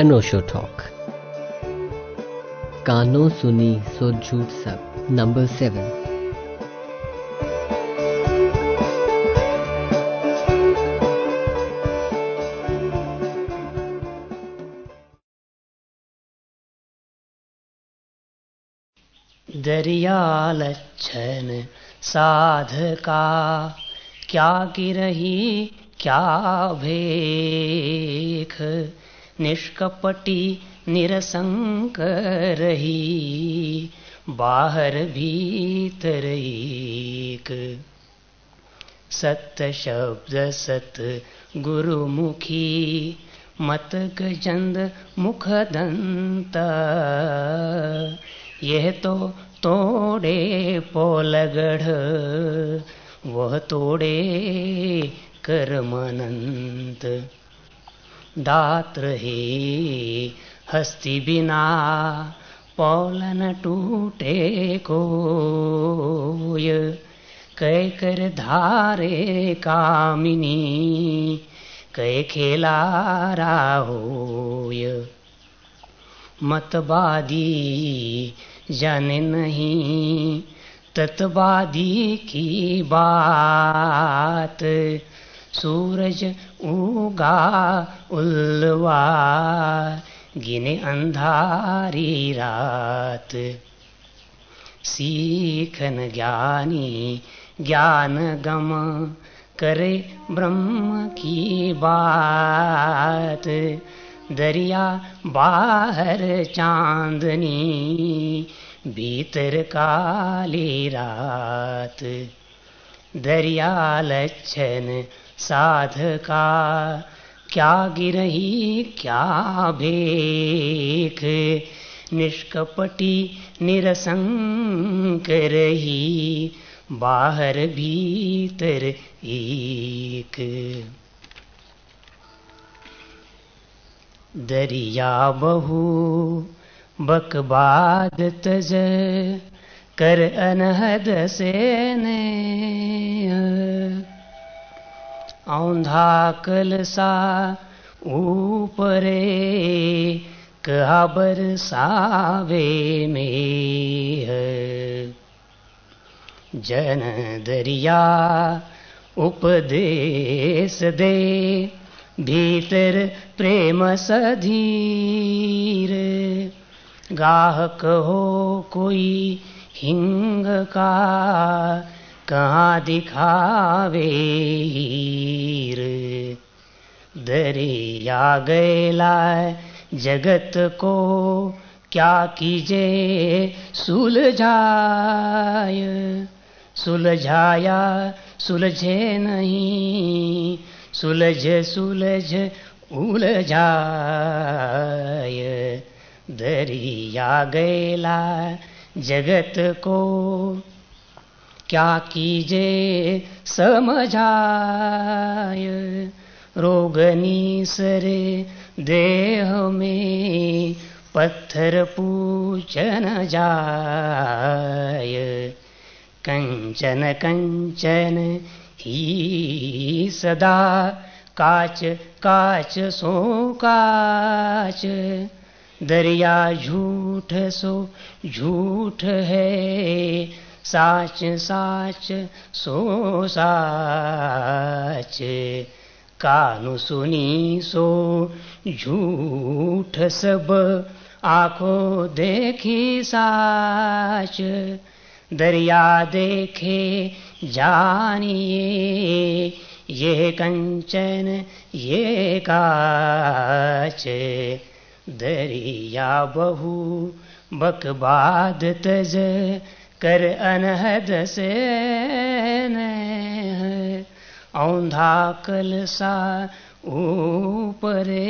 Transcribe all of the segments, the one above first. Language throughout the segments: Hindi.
अनोशो टॉक। कानों सुनी सो झूठ सब। Number seven. दरिया लच्छन साध का क्या की गिरही क्या भेख? निष्कपटी निरसंक रही, बाहर भीतर एक सत्य शब्द सत गुरुमुखी मत गजंद मुखदंत। यह तो तोड़े पोलगढ़, वह तोड़े करमनंत। दात्र हे हस्ती बिना पौलन टूटे को कै कर धारे कामिनी कै खेला राहोय मतवादी जाने नहीं तत्वादी की बात। सूरज उगा उल्वा गिने अंधारी रात। सीखन ज्ञानी ज्ञान गम करे ब्रह्म की बात। दरिया बाहर चांदनी भीतर काली रात। दरिया लक्षण साधका। क्या गिरही, क्या भेख। निष्कपटी, निरसंक रही, बाहर भीतर एक। दरिया बहु, बकबाद तज, कर अनहद से ने औंधा कलसा ऊपरे कहा बरसावे में जन दरिया उपदेश दे, भीतर प्रेम सधीर। गाहक हो कोई हिंग का कहाँ दिखावे हीर? दरिया गैला जगत को क्या कीजे सुलझाय? सुलझाया, सुलझे नहीं, सुलझ सुलझ, उलझाय। दरिया गैला जगत को क्या कीजे समझाय रोगनी सरे देह में पत्थर पूछन जाय कंचन कंचन ही सदा काच काच सो काच। दरिया झूठ सो झूठ है साच साच, सो साच। कानु सुनी सो, झूठ सब आँखों देखी साच। दरिया देखे जानिए, ये कंचन, ये काच। दरिया बहु बकबाद तज कर अनहद से औंधा कलसा ऊपरे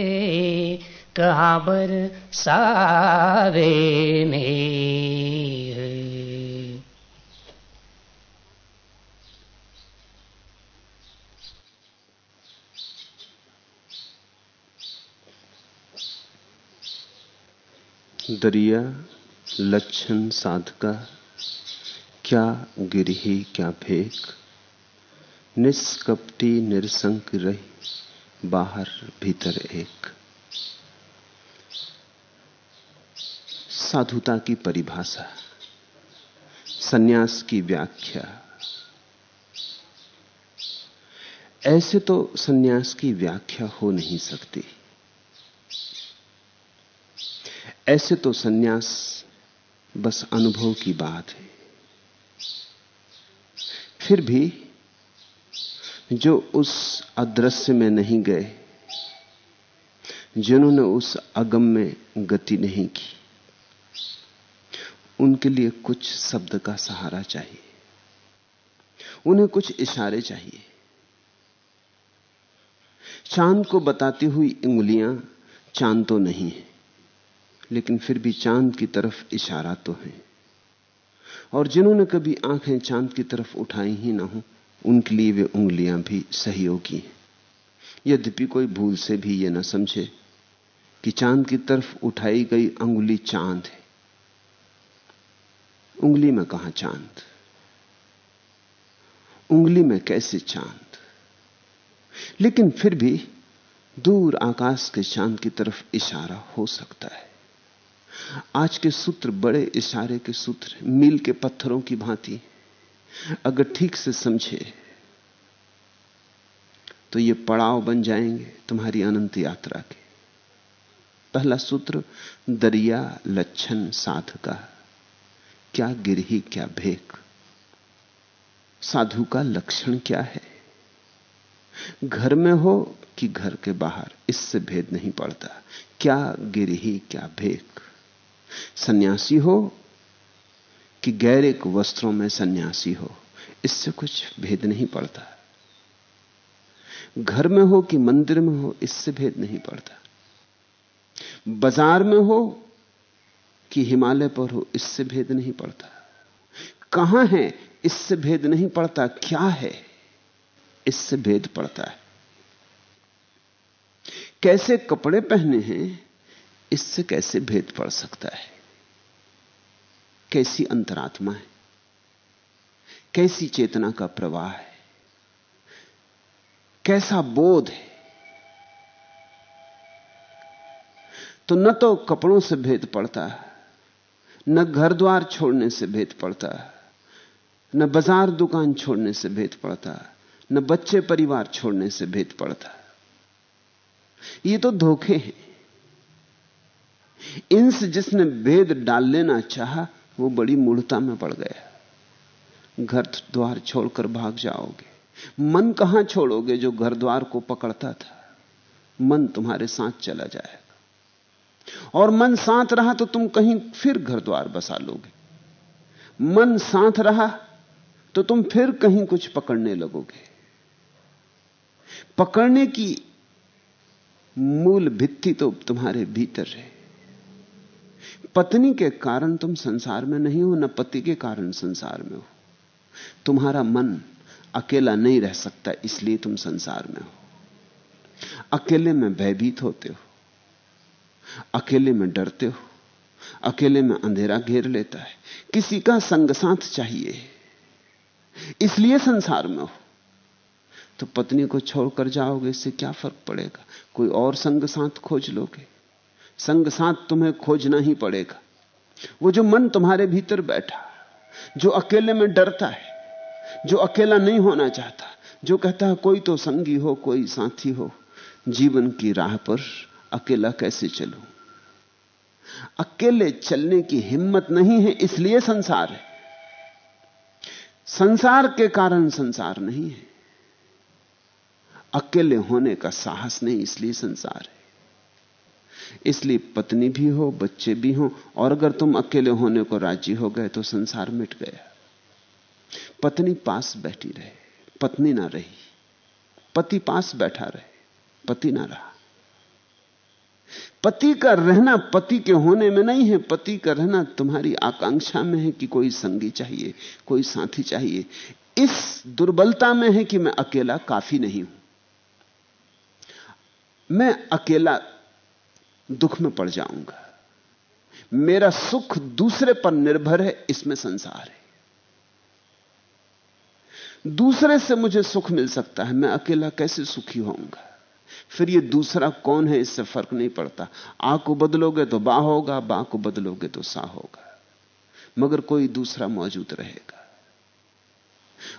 कहाँ बर सावे में दरिया लक्षण साधका क्या गिरही क्या फेक? निष्कपटी निरसंक रही बाहर भीतर एक। साधुता की परिभाषा, सन्यास की व्याख्या। ऐसे तो सन्यास की व्याख्या हो नहीं सकती। ऐसे तो सन्यास बस अनुभव की बात है। फिर भी जो उस अदृश्य में नहीं गए, जिन्होंने उस अगम में गति नहीं की, उनके लिए कुछ शब्द का सहारा चाहिए, उन्हें कुछ इशारे चाहिए। चाँद को बताती हुई उंगलियाँ चाँद तो नहीं है, लेकिन फिर भी चाँद की तरफ़ इशारा तो है। और जिन्होंने कभी आँखें चाँद की तरफ़ उठाई ही ना हो, उनके लिए वे उंगलियाँ भी सहयोगी हैं। यद्यपि कोई भूल से भी यह ना समझे कि चाँद की तरफ़ उठाई गई अंगुली चाँद है। उंगली में कहा चाँद? उंगली में कैसे चाँद? लेकिन फिर भी दूर आकाश के चाँद की तरफ़ इशारा हो सकता है। आज के सूत्र बड़े इशारे के सूत्र मील के पत्थरों की भांति। अगर ठीक से समझे तो ये पड़ाव बन जाएँगे तुम्हारी अनंत यात्रा के। पहला सूत्र, दरिया लक्षण साध का, क्या गिरही, क्या भेक। साधु का लक्षण क्या है? घर में हो कि घर के बाहर, इससे भेद नहीं पड़ता। क्या गिरही, क्या भेक। सन्यासी हो कि गैरिक वस्त्रों में सन्यासी हो, इससे कुछ भेद नहीं पड़ता। घर में हो कि मंदिर में हो, इससे भेद नहीं पड़ता। बाज़ार में हो कि हिमालय पर हो, इससे भेद नहीं पड़ता। कहाँ है, इससे भेद नहीं पड़ता, क्या है, इससे भेद पड़ता है। कैसे कपड़े पहने हैं इससे कैसे भेद पड़ सकता है? कैसी अंतरात्मा है? कैसी चेतना का प्रवाह है? कैसा बोध है? तो न तो कपड़ों से भेद पड़ता है न घर द्वार छोड़ने से भेद पड़ता है न बाज़ार दुकान छोड़ने से भेद पड़ता है न बच्चे परिवार छोड़ने से भेद पड़ता। ये तो धोखे हैं। इनसे जिसने भेद डाल लेना चाहा, वो बड़ी मूढ़ता में पड़ गया। घर द्वार छोड़कर भाग जाओगे। मन कहाँ छोड़ोगे जो घर द्वार को पकड़ता था? मन तुम्हारे साथ चला जाएगा। और मन साथ रहा तो तुम कहीं फिर घर द्वार बसा लोगे। मन साथ रहा तो तुम फिर कहीं कुछ पकड़ने लगोगे। पकड़ने की मूल भित्ति तो तुम्हारे भीतर है। पत्नी के कारण तुम संसार में नहीं हो, न पति के कारण संसार में हो। तुम्हारा मन अकेला नहीं रह सकता, इसलिए तुम संसार में हो। अकेले में भयभीत होते हो, अकेले में डरते हो, अकेले में अंधेरा घेर लेता है। किसी का संग साथ चाहिए, इसलिए संसार में हो। तो पत्नी को छोड़कर जाओगे, इससे क्या फ़र्क पड़ेगा? कोई और संग साथ खोज लोगे? संग साथ तुम्हें खोजना ही पड़ेगा। वो जो मन तुम्हारे भीतर बैठा, जो अकेले में डरता है, जो अकेला नहीं होना चाहता, जो कहता है, कोई तो संगी हो, कोई साथी हो, जीवन की राह पर अकेला कैसे चलूँ? अकेले चलने की हिम्मत नहीं है, इसलिए संसार है। संसार के कारण संसार नहीं है। अकेले होने का साहस नहीं, इसलिए संसार है। इसलिए पत्नी भी हो, बच्चे भी हो, और अगर तुम अकेले होने को राज़ी हो गए तो संसार मिट गया। पत्नी पास बैठी रहे, पत्नी ना रही। पति पास बैठा रहे, पति ना रहा। पति का रहना पति के होने में नहीं है, पति का रहना तुम्हारी आकांक्षा में है कि कोई संगी चाहिए, कोई साथी चाहिए। इस दुर्बलता में है कि मैं अकेला काफ़ी नहीं हूँ। मैं अकेला दुख में पड़ जाऊँगा। मेरा सुख दूसरे पर निर्भर है, इसमें संसार है। दूसरे से मुझे सुख मिल सकता है, मैं अकेला कैसे सुखी होऊँगा? फिर ये दूसरा कौन है, इससे फ़र्क नहीं पड़ता। आ को बदलोगे तो बा होगा बा को बदलोगे तो सा होगा। मगर कोई दूसरा मौजूद रहेगा।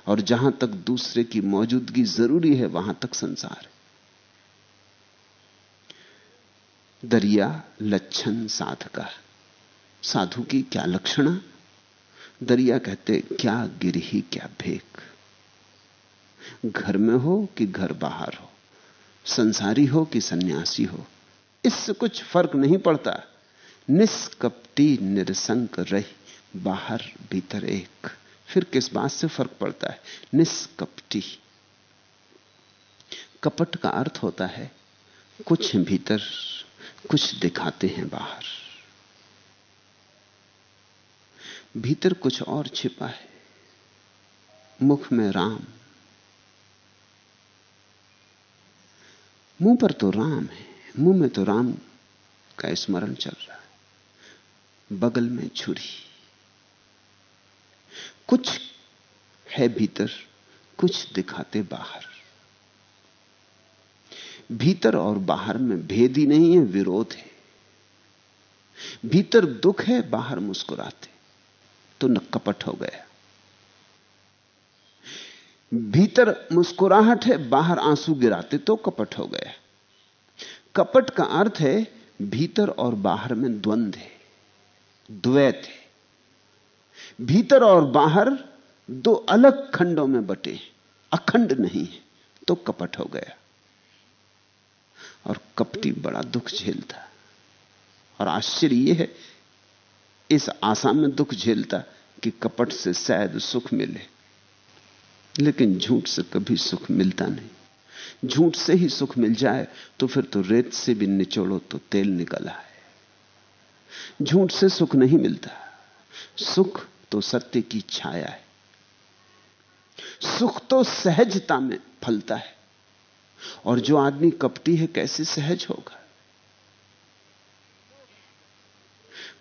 और जहाँ तक दूसरे की मौजूदगी ज़रूरी है, वहाँ तक संसार है। दरिया लक्षण साधका। साधु की क्या लक्षणा? दरिया कहते, क्या गिरही, क्या भेक। घर में हो कि घर बाहर हो? संसारी हो कि सन्यासी हो? इससे कुछ फ़र्क नहीं पड़ता। निष्कपटी, निरसंक रही, बाहर भीतर एक। फिर किस बात से फ़र्क पड़ता है? निष्कपटी। कपट का अर्थ होता है, कुछ भीतर कुछ दिखाते हैं बाहर। भीतर कुछ और छिपा है। मुख में राम। मुँह पर तो राम है। मुँह में तो राम का स्मरण चल रहा है। बगल में छुरी। कुछ है भीतर, कुछ दिखाते बाहर। भीतर और बाहर में भेद ही नहीं है, विरोध है। भीतर दुख है, बाहर मुस्कुराते तो न कपट हो गया। भीतर मुस्कुराहट है, बाहर आँसू गिराते तो कपट हो गया। कपट का अर्थ है, भीतर और बाहर में द्वंद्व है, द्वैत है। भीतर और बाहर दो अलग खंडों में बटे अखंड नहीं है तो कपट हो गया। और कपटी बड़ा दुख झेलता। और आश्चर्य यह है, इस आशा में दुख झेलता कि कपट से शायद सुख मिले। लेकिन झूठ से कभी सुख मिलता नहीं। झूठ से ही सुख मिल जाए तो फिर तो रेत से भी निचोड़ो तो तेल निकल आए। झूठ से सुख नहीं मिलता। सुख तो सत्य की छाया है। सुख तो सहजता में फलता है। और जो आदमी कपटी है, कैसे सहज होगा?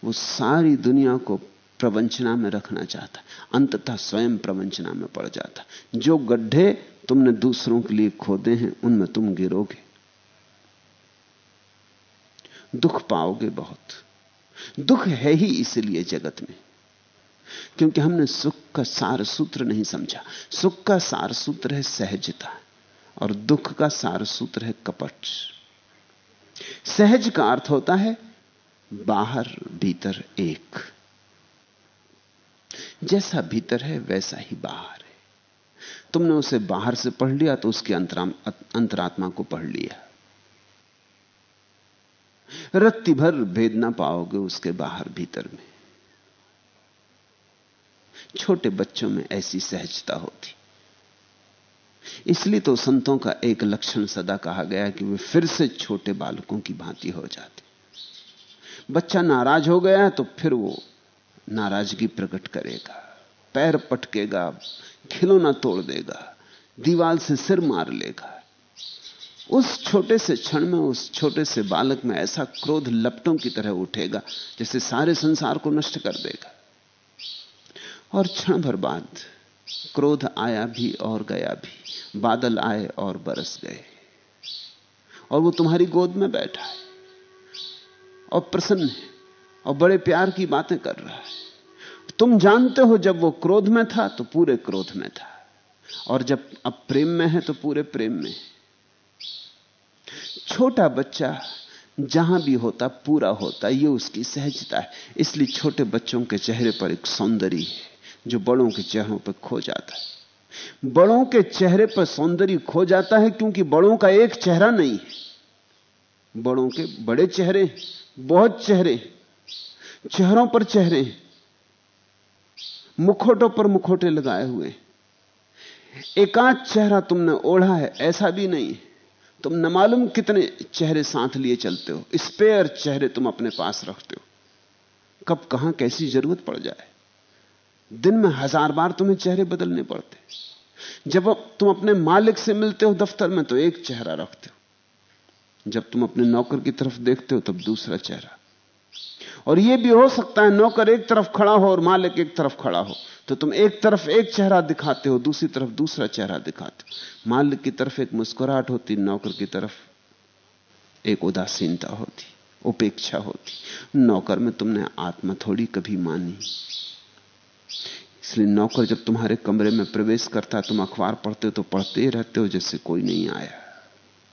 वो सारी दुनिया को प्रवंचना में रखना चाहता, अंततः स्वयं प्रवंचना में पड़ जाता। जो गड्ढे तुमने दूसरों के लिए खोदे हैं, उनमें तुम गिरोगे। दुख पाओगे बहुत। दुख है ही इसलिए जगत में, क्योंकि हमने सुख का सार सूत्र नहीं समझा। सुख का सार सूत्र है सहजता। और दुख का सार सूत्र है कपट। सहज का अर्थ होता है बाहर भीतर एक। जैसा भीतर है, वैसा ही बाहर है। तुमने उसे बाहर से पढ़ लिया तो उसकी अंतरात्मा को पढ़ लिया। रत्ती भर भेद ना पाओगे उसके बाहर भीतर में। छोटे बच्चों में ऐसी सहजता होती। इसलिए तो संतों का एक लक्षण सदा कहा गया कि वे फिर से छोटे बालकों की भांति हो जाते। बच्चा नाराज़ हो गया तो फिर वो नाराज़गी प्रकट करेगा, पैर पटकेगा, खिलौना तोड़ देगा दीवाल से सिर मार लेगा। उस छोटे से क्षण में, उस छोटे से बालक में ऐसा क्रोध लपटों की तरह उठेगा जैसे सारे संसार को नष्ट कर देगा। और क्षण भर बाद क्रोध आया भी और गया भी, बादल आए और बरस गए। और वो तुम्हारी गोद में बैठा है और प्रसन्न है और बड़े प्यार की बातें कर रहा है। तुम जानते हो जब वो क्रोध में था तो पूरे क्रोध में था और जब अब प्रेम में है तो पूरे प्रेम में छोटा बच्चा जहाँ भी होता, पूरा होता, ये उसकी सहजता है। इसलिए छोटे बच्चों के चेहरे पर एक सौंदर्य है। जो बड़ों के चेहरों पर खो जाता है। बड़ों के चेहरे पर सौंदर्य खो जाता है क्योंकि बड़ों का एक चेहरा नहीं है। बड़ों के बड़े चेहरे बहुत चेहरे चेहरों पर चेहरे मुखोटों पर मुखोटे लगाए हुए एकांत चेहरा तुमने ओढ़ा है, ऐसा भी नहीं तुम न मालूम कितने चेहरे साथ लिए चलते हो, स्पेयर चेहरे तुम अपने पास रखते हो। कब कहाँ कैसी ज़रूरत पड़ जाए। दिन में हज़ार बार तुम्हें चेहरे बदलने पड़ते जब तुम अपने मालिक से मिलते हो दफ्तर में तो एक चेहरा रखते हो। जब तुम अपने नौकर की तरफ़ देखते हो, तब दूसरा चेहरा। और यह भी हो सकता है नौकर एक तरफ़ खड़ा हो और मालिक एक तरफ़ खड़ा हो। तो तुम एक तरफ़ एक चेहरा दिखाते हो, दूसरी तरफ़ दूसरा चेहरा दिखाते हो। मालिक की तरफ़ एक मुस्कुराहट होती, नौकर की तरफ़ एक उदासीनता होती, उपेक्षा होती। नौकर में तुमने आत्मा थोड़ी कभी मानी। इसलिए नौकर जब तुम्हारे कमरे में प्रवेश करता है, तुम अखबार पढ़ते हो तो पढ़ते ही रहते हो, जैसे कोई नहीं आया,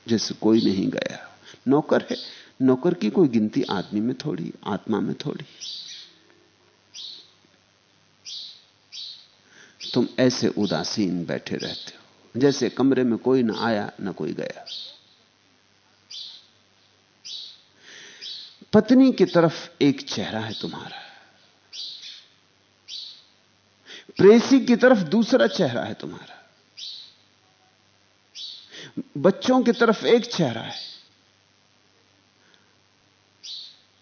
जैसे कोई नहीं गया। नौकर है, नौकर की कोई गिनती आदमी में थोड़ी, आत्मा में थोड़ी। तुम ऐसे उदासीन बैठे रहते हो, जैसे कमरे में कोई ना आया, ना कोई गया। पत्नी की तरफ़ एक चेहरा है तुम्हारा। प्रेसी की तरफ़ दूसरा चेहरा है तुम्हारा। बच्चों की तरफ़ एक चेहरा है।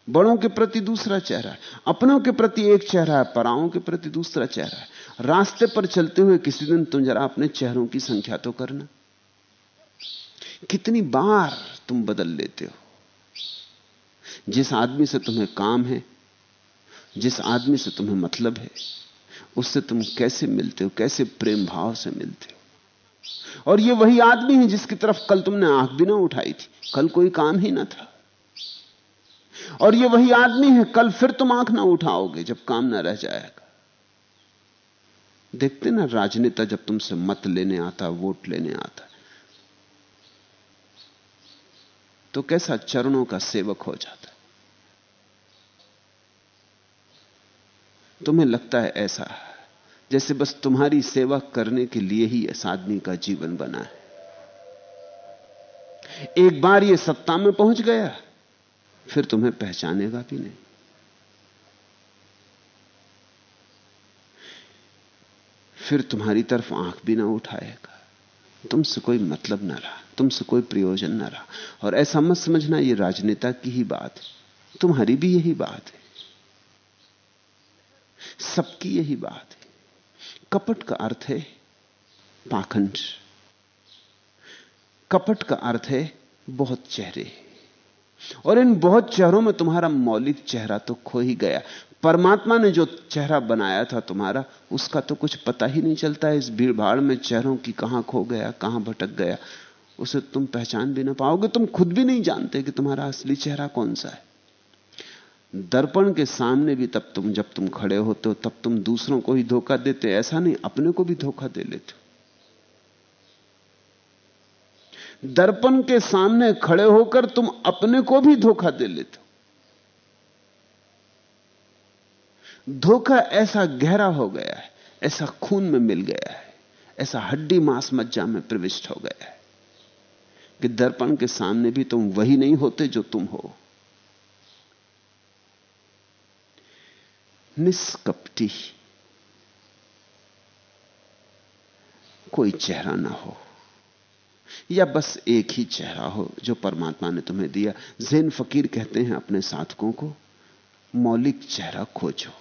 बड़ों के प्रति दूसरा चेहरा है। अपनों के प्रति एक चेहरा है, पराओं के प्रति दूसरा चेहरा है। रास्ते पर चलते हुए किसी दिन तुम जरा अपने चेहरों की संख्या तो करना। कितनी बार तुम बदल लेते हो। जिस आदमी से तुम्हें काम है, जिस आदमी से तुम्हें मतलब है उससे तुम कैसे मिलते हो? कैसे प्रेम भाव से मिलते हो? और ये वही आदमी है जिसकी तरफ़ कल तुमने आँख भी ना उठाई थी। कल कोई काम ही ना था। और ये वही आदमी है, कल फिर तुम आँख ना उठाओगे जब काम ना रह जाएगा। देखते ना राजनेता जब तुमसे मत लेने आता, वोट लेने आता। तो कैसा चरणों का सेवक हो जाता तुम्हें लगता है ऐसा जैसे बस तुम्हारी सेवा करने के लिए ही इस आदमी का जीवन बना है। एक बार ये सत्ता में पहुँच गया, फिर तुम्हें पहचानेगा भी नहीं। फिर तुम्हारी तरफ़ आँख भी ना उठाएगा। तुमसे कोई मतलब ना रहा, तुमसे कोई प्रयोजन ना रहा। और ऐसा मत समझना, ये राजनेता की ही बात है। तुम्हारी भी यही बात है। सबकी यही बात है। कपट का अर्थ है पाखंड। कपट का अर्थ है बहुत चेहरे। और इन बहुत चेहरों में तुम्हारा मौलिक चेहरा तो खो ही गया। परमात्मा ने जो चेहरा बनाया था तुम्हारा, उसका तो कुछ पता ही नहीं चलता। इस भीड़ भाड़ में चेहरों की कहाँ खो गया, कहाँ भटक गया, उसे तुम पहचान भी ना पाओगे। तुम खुद भी नहीं जानते कि तुम्हारा असली चेहरा कौन सा है। दर्पण के सामने भी तब तुम, जब तुम खड़े होते हो, तब तुम दूसरों को ही धोखा देते ऐसा नहीं, अपने को भी धोखा दे लेते हो। दर्पण के सामने खड़े होकर तुम अपने को भी धोखा दे लेते हो। धोखा ऐसा गहरा हो गया है, ऐसा खून में मिल गया है, ऐसा हड्डी मांस मज्जा में प्रविष्ट हो गया है कि दर्पण के सामने भी तुम वही नहीं होते जो तुम हो। निष्कपटी। कोई चेहरा ना हो। या बस एक ही चेहरा हो जो परमात्मा ने तुम्हें दिया। जैन फकीर कहते हैं अपने साधकों को, मौलिक चेहरा खोजो।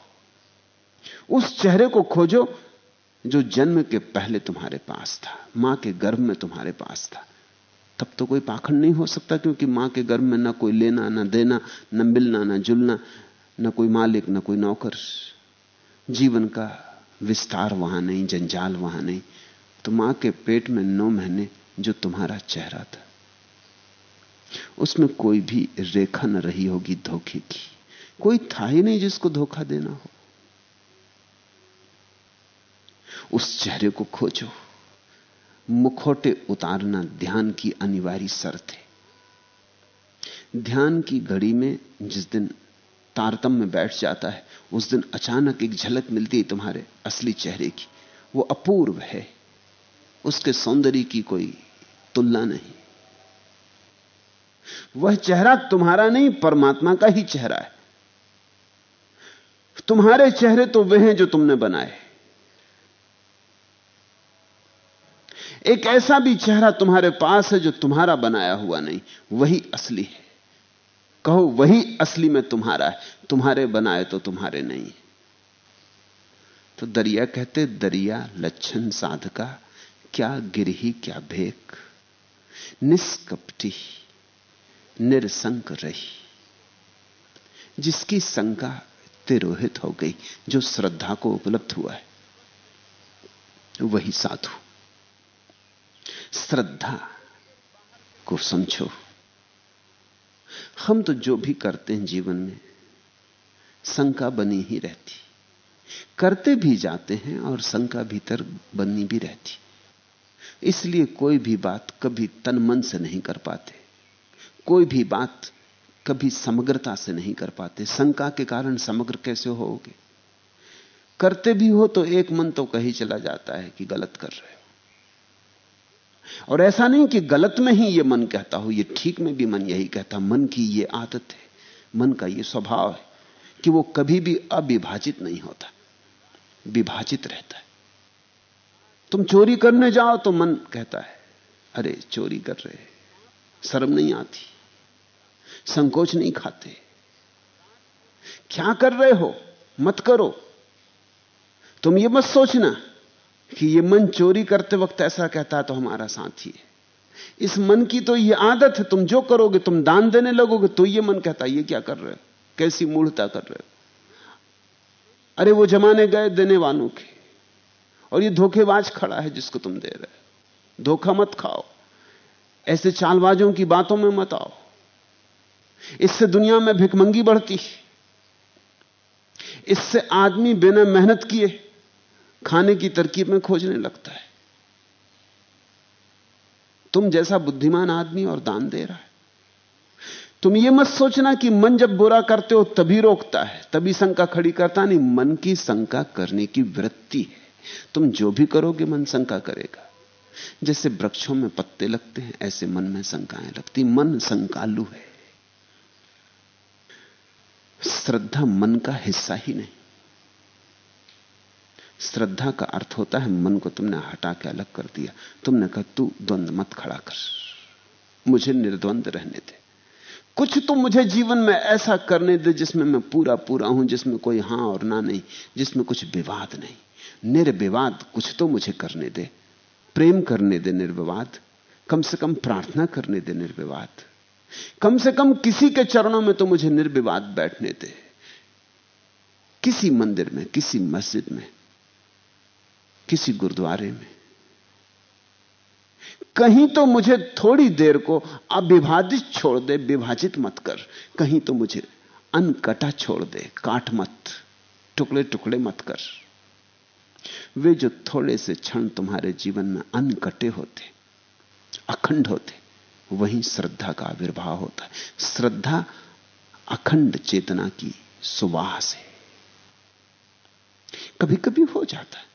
उस चेहरे को खोजो जो जन्म के पहले तुम्हारे पास था, माँ के गर्भ में तुम्हारे पास था। तब तो कोई पाखंड नहीं हो सकता क्योंकि माँ के गर्भ में ना कोई लेना, ना देना, ना मिलना, ना जुलना। न कोई मालिक, न कोई नौकर। जीवन का विस्तार वहाँ नहीं, जंजाल वहाँ नहीं। तो माँ के पेट में नौ महीने जो तुम्हारा चेहरा था, उसमें कोई भी रेखा न रही होगी धोखे की। कोई था ही नहीं जिसको धोखा देना हो। उस चेहरे को खोजो। मुखोटे उतारना ध्यान की अनिवार्य शर्त है। ध्यान की घड़ी में जिस दिन तारतम में बैठ जाता है। उस दिन अचानक एक झलक मिलती है तुम्हारे असली चेहरे की। वो अपूर्व है। उसके सौंदर्य की कोई तुलना नहीं। वह चेहरा तुम्हारा नहीं, परमात्मा का ही चेहरा है। तुम्हारे चेहरे तो वे हैं जो तुमने बनाए। एक ऐसा भी चेहरा तुम्हारे पास है जो तुम्हारा बनाया हुआ नहीं, वही असली है। कहो, वही असली में तुम्हारा है। तुम्हारे बनाए तो तुम्हारे नहीं तो दरिया कहते, दरिया लक्षण साधका, क्या गिरही, क्या भेक, निष्कपटी, निरसंक रही। जिसकी शंका तिरोहित हो गई, जो श्रद्धा को उपलब्ध हुआ है, वही साधु। श्रद्धा को समझो। हम तो जो भी करते हैं जीवन में, शंका बनी ही रहती। करते भी जाते हैं और शंका भीतर बनी भी रहती। इसलिए कोई भी बात कभी तन मन से नहीं कर पाते। कोई भी बात कभी समग्रता से नहीं कर पाते। शंका के कारण समग्र कैसे होगे करते भी हो तो एक मन तो कही चला जाता है कि गलत कर रहे हो। और ऐसा नहीं कि गलत में ही यह मन कहता हो यह ठीक में भी मन यही कहता, मन की यह आदत है, मन का यह स्वभाव है कि वो कभी भी अविभाजित नहीं होता, विभाजित रहता है। तुम चोरी करने जाओ तो मन कहता है, अरे चोरी कर रहे शर्म नहीं आती, संकोच नहीं खाते। क्या कर रहे हो? मत करो। तुम ये मत सोचना कि ये मन चोरी करते वक्त ऐसा कहता है तो हमारा साथी है इस मन की तो ये आदत है, तुम जो करोगे, तुम दान देने लगोगे तो ये मन कहता है, ये क्या कर रहे हो? कैसी मूढ़ता कर रहे हो? अरे, वो जमाने गए देने वालों के, और ये धोखेबाज खड़ा है जिसको तुम दे रहे हो। धोखा मत खाओ। ऐसे चालबाजों की बातों में मत आओ। इससे दुनिया में भिकमंगी बढ़ती इससे आदमी बिना मेहनत किए खाने की तरकीब में खोजने लगता है। तुम जैसा बुद्धिमान आदमी और दान दे रहा है। तुम ये मत सोचना कि मन जब बुरा करते हो तभी रोकता है, तभी शंका खड़ी करता नहीं, मन की शंका करने की वृत्ति है। तुम जो भी करोगे, मन शंका करेगा। जैसे वृक्षों में पत्ते लगते हैं, ऐसे मन में शंकाएँ लगती मन शंकालु है। श्रद्धा मन का हिस्सा ही नहीं। श्रद्धा का अर्थ होता है, मन को तुमने हटा के अलग कर दिया। तुमने कहा, तू द्वंद मत खड़ा कर। मुझे निर्द्वंद रहने दे। कुछ तो मुझे जीवन में ऐसा करने दे जिसमें मैं पूरा पूरा हूँ, जिसमें कोई हाँ और ना नहीं, जिसमें कुछ विवाद नहीं। निर्विवाद कुछ तो मुझे करने दे। प्रेम करने दे निर्विवाद। कम से कम प्रार्थना करने दे निर्विवाद। कम से कम किसी के चरणों में तो मुझे निर्विवाद बैठने दे। किसी मंदिर में, किसी मस्जिद में किसी गुरुद्वारे में। कहीं तो मुझे थोड़ी देर को अविभाजित छोड़ दे, विभाजित मत कर। कहीं तो मुझे अनकटा छोड़ दे, काट मत, टुकड़े टुकड़े मत कर। वे जो थोड़े से क्षण तुम्हारे जीवन में अनकटे होते, अखंड होते, वहीं श्रद्धा का आविर्भाव होता है। श्रद्धा अखंड चेतना की सुवास है। कभी कभी हो जाता है।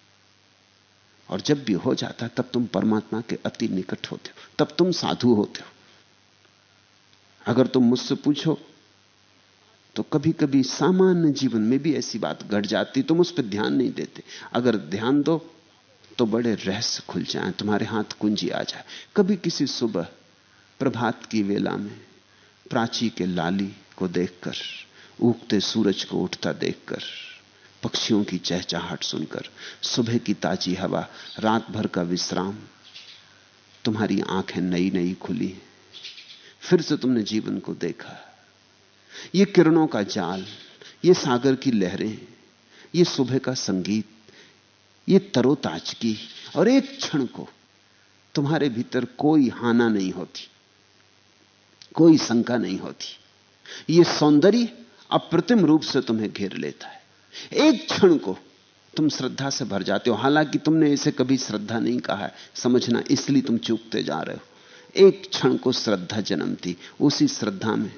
और जब भी हो जाता है, तब तुम परमात्मा के अति निकट होते हो, तब तुम साधु होते हो। अगर तुम मुझसे पूछो तो कभी कभी सामान्य जीवन में भी ऐसी बात घट जाती, तुम उस पर ध्यान नहीं देते। अगर ध्यान दो तो बड़े रहस्य खुल जाए, तुम्हारे हाथ कुंजी आ जाए। कभी किसी सुबह प्रभात की वेला में, प्राची के लाली को देखकर, उगते सूरज को उठता देखकर पक्षियों की चहचहाट सुनकर, सुबह की ताजी हवा, रात भर का विश्राम। तुम्हारी आँखें नई नई खुली फिर से तुमने जीवन को देखा। ये किरणों का जाल, ये सागर की लहरें, ये सुबह का संगीत, ये तरोताजगी और एक क्षण को तुम्हारे भीतर कोई हाना नहीं होती, कोई शंका नहीं होती। ये सौंदर्य अप्रतिम रूप से तुम्हें घेर लेता है। एक क्षण को तुम श्रद्धा से भर जाते हो। हालाँकि तुमने इसे कभी श्रद्धा नहीं कहा है। समझना, इसलिए तुम चूकते जा रहे हो। एक क्षण को श्रद्धा जन्मती, उसी श्रद्धा में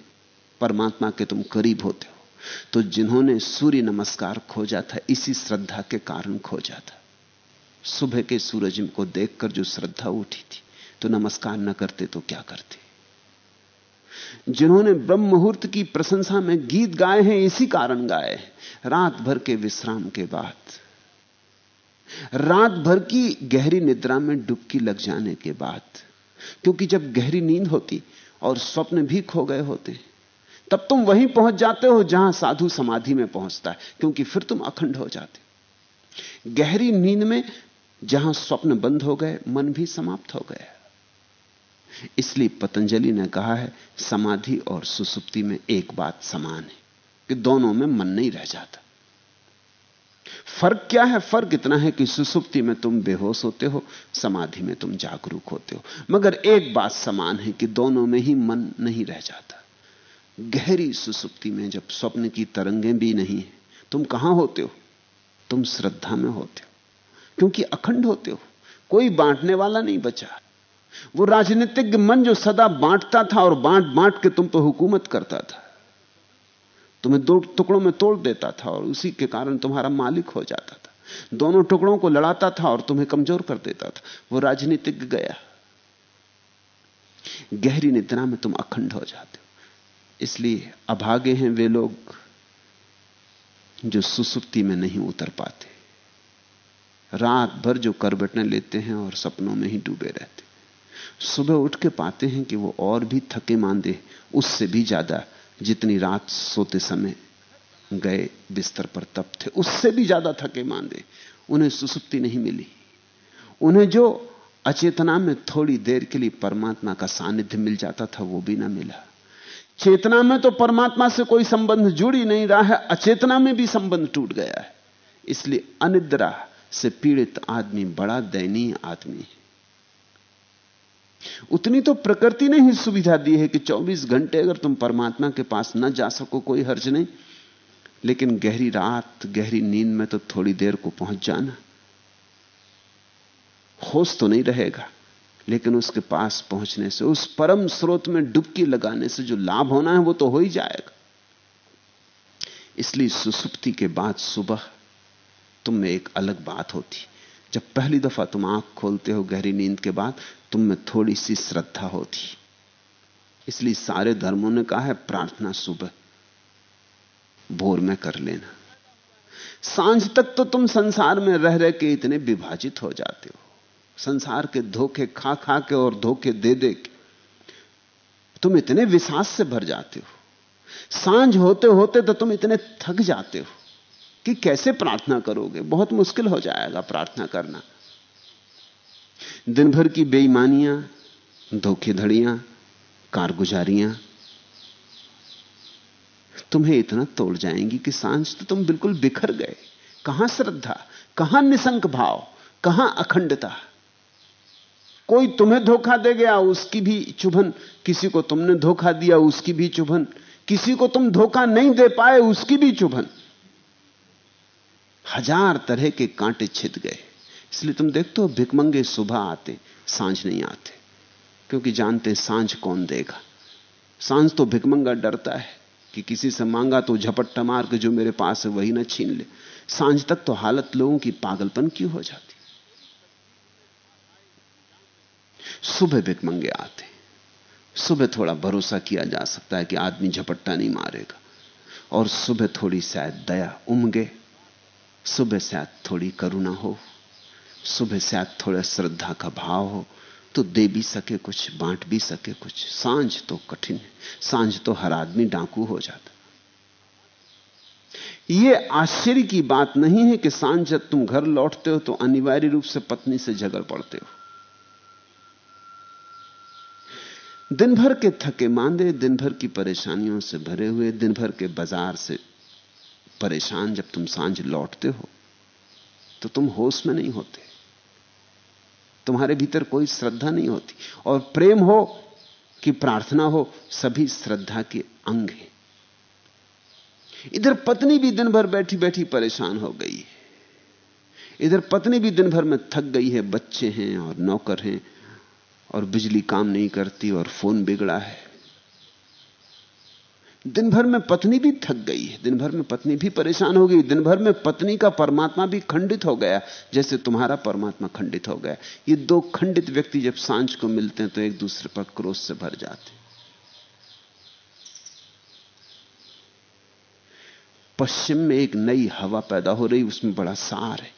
परमात्मा के तुम करीब होते हो। तो जिन्होंने सूर्य नमस्कार खोजा था, इसी श्रद्धा के कारण खोजा था। सुबह के सूरज को देखकर जो श्रद्धा उठी थी तो नमस्कार न करते तो क्या करते? जिन्होंने ब्रह्म मुहूर्त की प्रशंसा में गीत गाए हैं, इसी कारण गाए रात भर के विश्राम के बाद, रात भर की गहरी निद्रा में डुबकी लग जाने के बाद, क्योंकि जब गहरी नींद होती और स्वप्न भी खो गए होते, तब तुम वहीं पहुँच जाते हो जहाँ साधु समाधि में पहुँचता है, क्योंकि फिर तुम अखंड हो जाते गहरी नींद में जहाँ स्वप्न बंद हो गए, मन भी समाप्त हो गया। इसलिए पतंजलि ने कहा है, समाधि और सुसुप्ति में एक बात समान है, कि दोनों में मन नहीं रह जाता। फ़र्क क्या है? फ़र्क इतना है कि सुसुप्ति में तुम बेहोश होते हो, समाधि में तुम जागरूक होते हो। मगर एक बात समान है कि दोनों में ही मन नहीं रह जाता। गहरी सुसुप्ति में जब स्वप्न की तरंगें भी नहीं है, तुम कहाँ होते हो? तुम श्रद्धा में होते हो, क्योंकि अखंड होते हो। कोई बांटने वाला नहीं बचा। वो राजनीतिक मन जो सदा बांटता था और बांट बांट के तुम पर हुकूमत करता था, तुम्हें दो टुकड़ों में तोड़ देता था और उसी के कारण तुम्हारा मालिक हो जाता था। दोनों टुकड़ों को लड़ाता था और तुम्हें कमज़ोर कर देता था। वो राजनीतिक गया। गहरी निद्रा में तुम अखंड हो जाते हो। इसलिए अभागे हैं वे लोग जो सुसुप्ति में नहीं उतर पाते। रात भर जो करबटने लेते हैं और सपनों में ही डूबे रहते। सुबह उठ के पाते हैं कि वो और भी थके मांदे, उससे भी ज़्यादा जितनी रात सोते समय गए बिस्तर पर तप थे, उससे भी ज़्यादा थके मांदे। उन्हें सुसुप्ति नहीं मिली। उन्हें जो अचेतना में थोड़ी देर के लिए परमात्मा का सानिध्य मिल जाता था, वो भी ना मिला। चेतना में तो परमात्मा से कोई संबंध जुड़ ही नहीं रहा है, अचेतना में भी संबंध टूट गया है। इसलिए अनिद्रा से पीड़ित आदमी बड़ा दयनीय आदमी है। उतनी तो प्रकृति ने ही सुविधा दी है कि 24 घंटे अगर तुम परमात्मा के पास न जा सको, कोई हर्ज नहीं। लेकिन गहरी रात, गहरी नींद में तो थोड़ी देर को पहुँच जाना। होश तो नहीं रहेगा, लेकिन उसके पास पहुँचने से, उस परम स्रोत में डुबकी लगाने से जो लाभ होना है, वो तो हो ही जाएगा। इसलिए सुसुप्ति के बाद सुबह तुम में एक अलग बात होती। जब पहली दफ़ा तुम आँख खोलते हो गहरी नींद के बाद तुम में थोड़ी सी श्रद्धा होती। इसलिए सारे धर्मों ने कहा है, प्रार्थना सुबह। भोर में कर लेना। साँझ तक तो तुम संसार में रह रह के इतने विभाजित हो जाते हो। संसार के धोखे खा खा के और धोखे दे दे के। तुम इतने विश्वास से भर जाते हो। साँझ होते होते तो तुम इतने थक जाते हो कि कैसे प्रार्थना करोगे? बहुत मुश्किल हो जाएगा प्रार्थना करना। दिन भर की बेईमानियाँ, धोखेधड़ियाँ, कारगुजारियाँ। तुम्हें इतना तोड़ जाएँगी कि साँझ तो तुम बिल्कुल बिखर गए। कहाँ श्रद्धा, कहाँ निसंक भाव, कहाँ अखंडता? कोई तुम्हें धोखा दे गया उसकी भी चुभन। किसी को तुमने धोखा दिया, उसकी भी चुभन। किसी को तुम धोखा नहीं दे पाए, उसकी भी चुभन। हज़ार तरह के कांटे छिद गए। इसलिए तुम देखते हो भिकमंगे सुबह आते, साँझ नहीं आते, क्योंकि जानते साँझ कौन देगा। साँझ तो भिकमंगा डरता है कि किसी से मांगा तो झपट्टा मार के जो मेरे पास है वही ना छीन ले। साँझ तक तो हालत लोगों की पागलपन की हो जाती। सुबह भिकमंगे आते, सुबह थोड़ा भरोसा किया जा सकता है कि आदमी झपट्टा नहीं मारेगा, और सुबह थोड़ी शायद दया उमगे, सुबह शायद थोड़ी करुणा हो। सुबह शायद थोड़ा श्रद्धा का भाव हो तो दे भी सके कुछ, बांट भी सके कुछ। साँझ तो कठिन है। साँझ तो हर आदमी डाकू हो जाता। यह आश्चर्य की बात नहीं है कि साँझ जब तुम घर लौटते हो तो अनिवार्य रूप से पत्नी से झगड़ पड़ते हो। दिन भर के थके मांदे दिन भर की परेशानियों से भरे हुए दिन भर के बाज़ार से परेशान जब तुम साँझ लौटते हो तो तुम होश में नहीं होते। तुम्हारे भीतर कोई श्रद्धा नहीं होती। और प्रेम हो कि प्रार्थना हो, सभी श्रद्धा के अंग हैं। इधर पत्नी भी दिन भर बैठी बैठी परेशान हो गई है। इधर पत्नी भी दिन भर में थक गई है, बच्चे हैं और नौकर हैं और बिजली काम नहीं करती और फ़ोन बिगड़ा है। दिन भर में पत्नी भी थक गई है दिन भर में पत्नी भी परेशान हो गई दिन भर में पत्नी का परमात्मा भी खंडित हो गया, जैसे तुम्हारा परमात्मा खंडित हो गया। ये दो खंडित व्यक्ति जब साँझ को मिलते हैं तो एक दूसरे पर क्रोध से भर जाते पश्चिम में एक नई हवा पैदा हो रही, उसमें बड़ा सार है।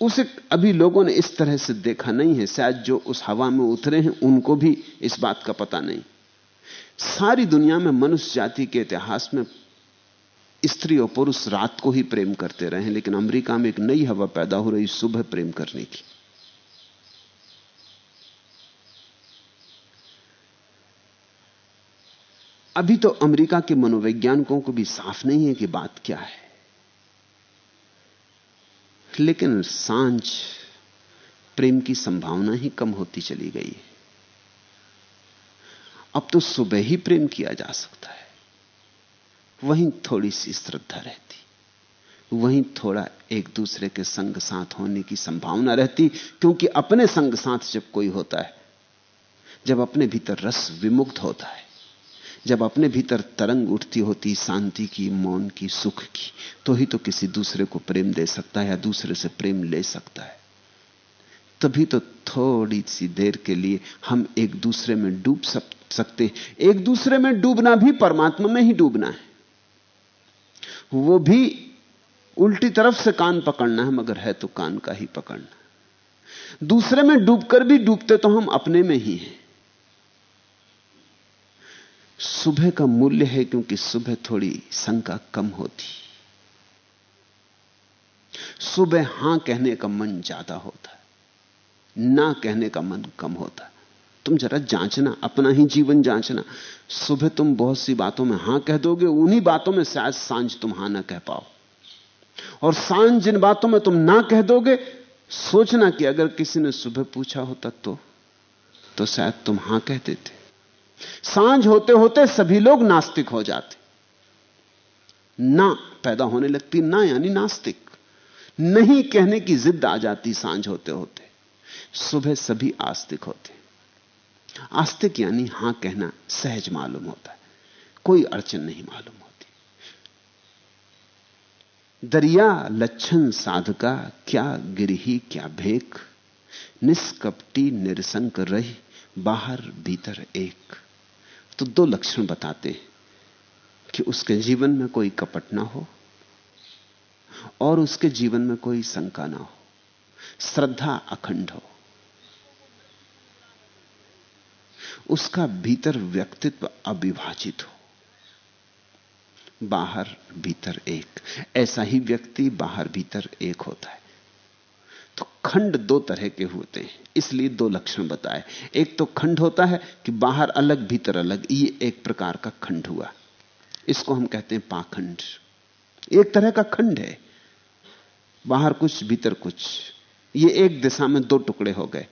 उसे अभी लोगों ने इस तरह से देखा नहीं है, शायद जो उस हवा में उतरे हैं, उनको भी इस बात का पता नहीं। सारी दुनिया में मनुष्य जाति के इतिहास में स्त्री और पुरुष रात को ही प्रेम करते रहे लेकिन अमेरिका में एक नई हवा पैदा हो रही, सुबह प्रेम करने की। अभी तो अमेरिका के मनोवैज्ञानिकों को भी साफ़ नहीं है कि बात क्या है। लेकिन साँझ प्रेम की संभावना ही कम होती चली गई है। अब तो सुबह ही प्रेम किया जा सकता है। वहीं थोड़ी सी श्रद्धा रहती, वहीं थोड़ा एक दूसरे के संग साथ होने की संभावना रहती, क्योंकि अपने संग साथ जब कोई होता है, जब अपने भीतर रस विमुक्त होता है, जब अपने भीतर तरंग उठती होती, शांति की, मौन की, सुख की तो ही तो किसी दूसरे को प्रेम दे सकता है या दूसरे से प्रेम ले सकता है। तभी तो थोड़ी सी देर के लिए हम एक दूसरे में डूब सकते हैं। एक दूसरे में डूबना भी परमात्मा में ही डूबना है। वो भी उल्टी तरफ़ से कान पकड़ना है, मगर है तो कान का ही पकड़ना। दूसरे में डूबकर भी डूबते तो हम अपने में ही हैं। सुबह का मूल्य है क्योंकि सुबह थोड़ी शंका कम होती। सुबह हाँ कहने का मन ज़्यादा होता है। ना कहने का मन कम होता। तुम जरा जांचना, अपना ही जीवन जांचना। सुबह तुम बहुत सी बातों में हाँ कह दोगे, उन्हीं बातों में शायद साँझ तुम हाँ ना कह पाओ। और साँझ जिन बातों में तुम ना कह दोगे, सोचना कि अगर किसी ने सुबह पूछा होता तो तो शायद तुम हाँ कह देते। साँझ होते होते सभी लोग नास्तिक हो जाते। ना पैदा होने लगती, ना यानी नास्तिक। नहीं कहने की जिद आ जाती साँझ होते होते। सुबह सभी आस्तिक होते आस्तिक यानी हाँ कहना सहज मालूम होता है। कोई अड़चन नहीं मालूम होती। दरिया लक्षण साधका, क्या गिरही, क्या भेक? निष्कपटी, निरसंक रही, बाहर भीतर एक। तो दो लक्षण बताते हैं कि उसके जीवन में कोई कपट ना हो और उसके जीवन में कोई शंका ना हो। श्रद्धा अखंड हो। उसका भीतर व्यक्तित्व अविभाजित हो। बाहर भीतर एक। ऐसा ही व्यक्ति बाहर भीतर एक होता है। तो खंड दो तरह के होते हैं, इसलिए दो लक्षण बताए। एक तो खंड होता है कि बाहर अलग, भीतर अलग, ये एक प्रकार का खंड हुआ। इसको हम कहते हैं पाखंड। एक तरह का खंड है। बाहर कुछ, भीतर कुछ। ये एक दिशा में दो टुकड़े हो गए।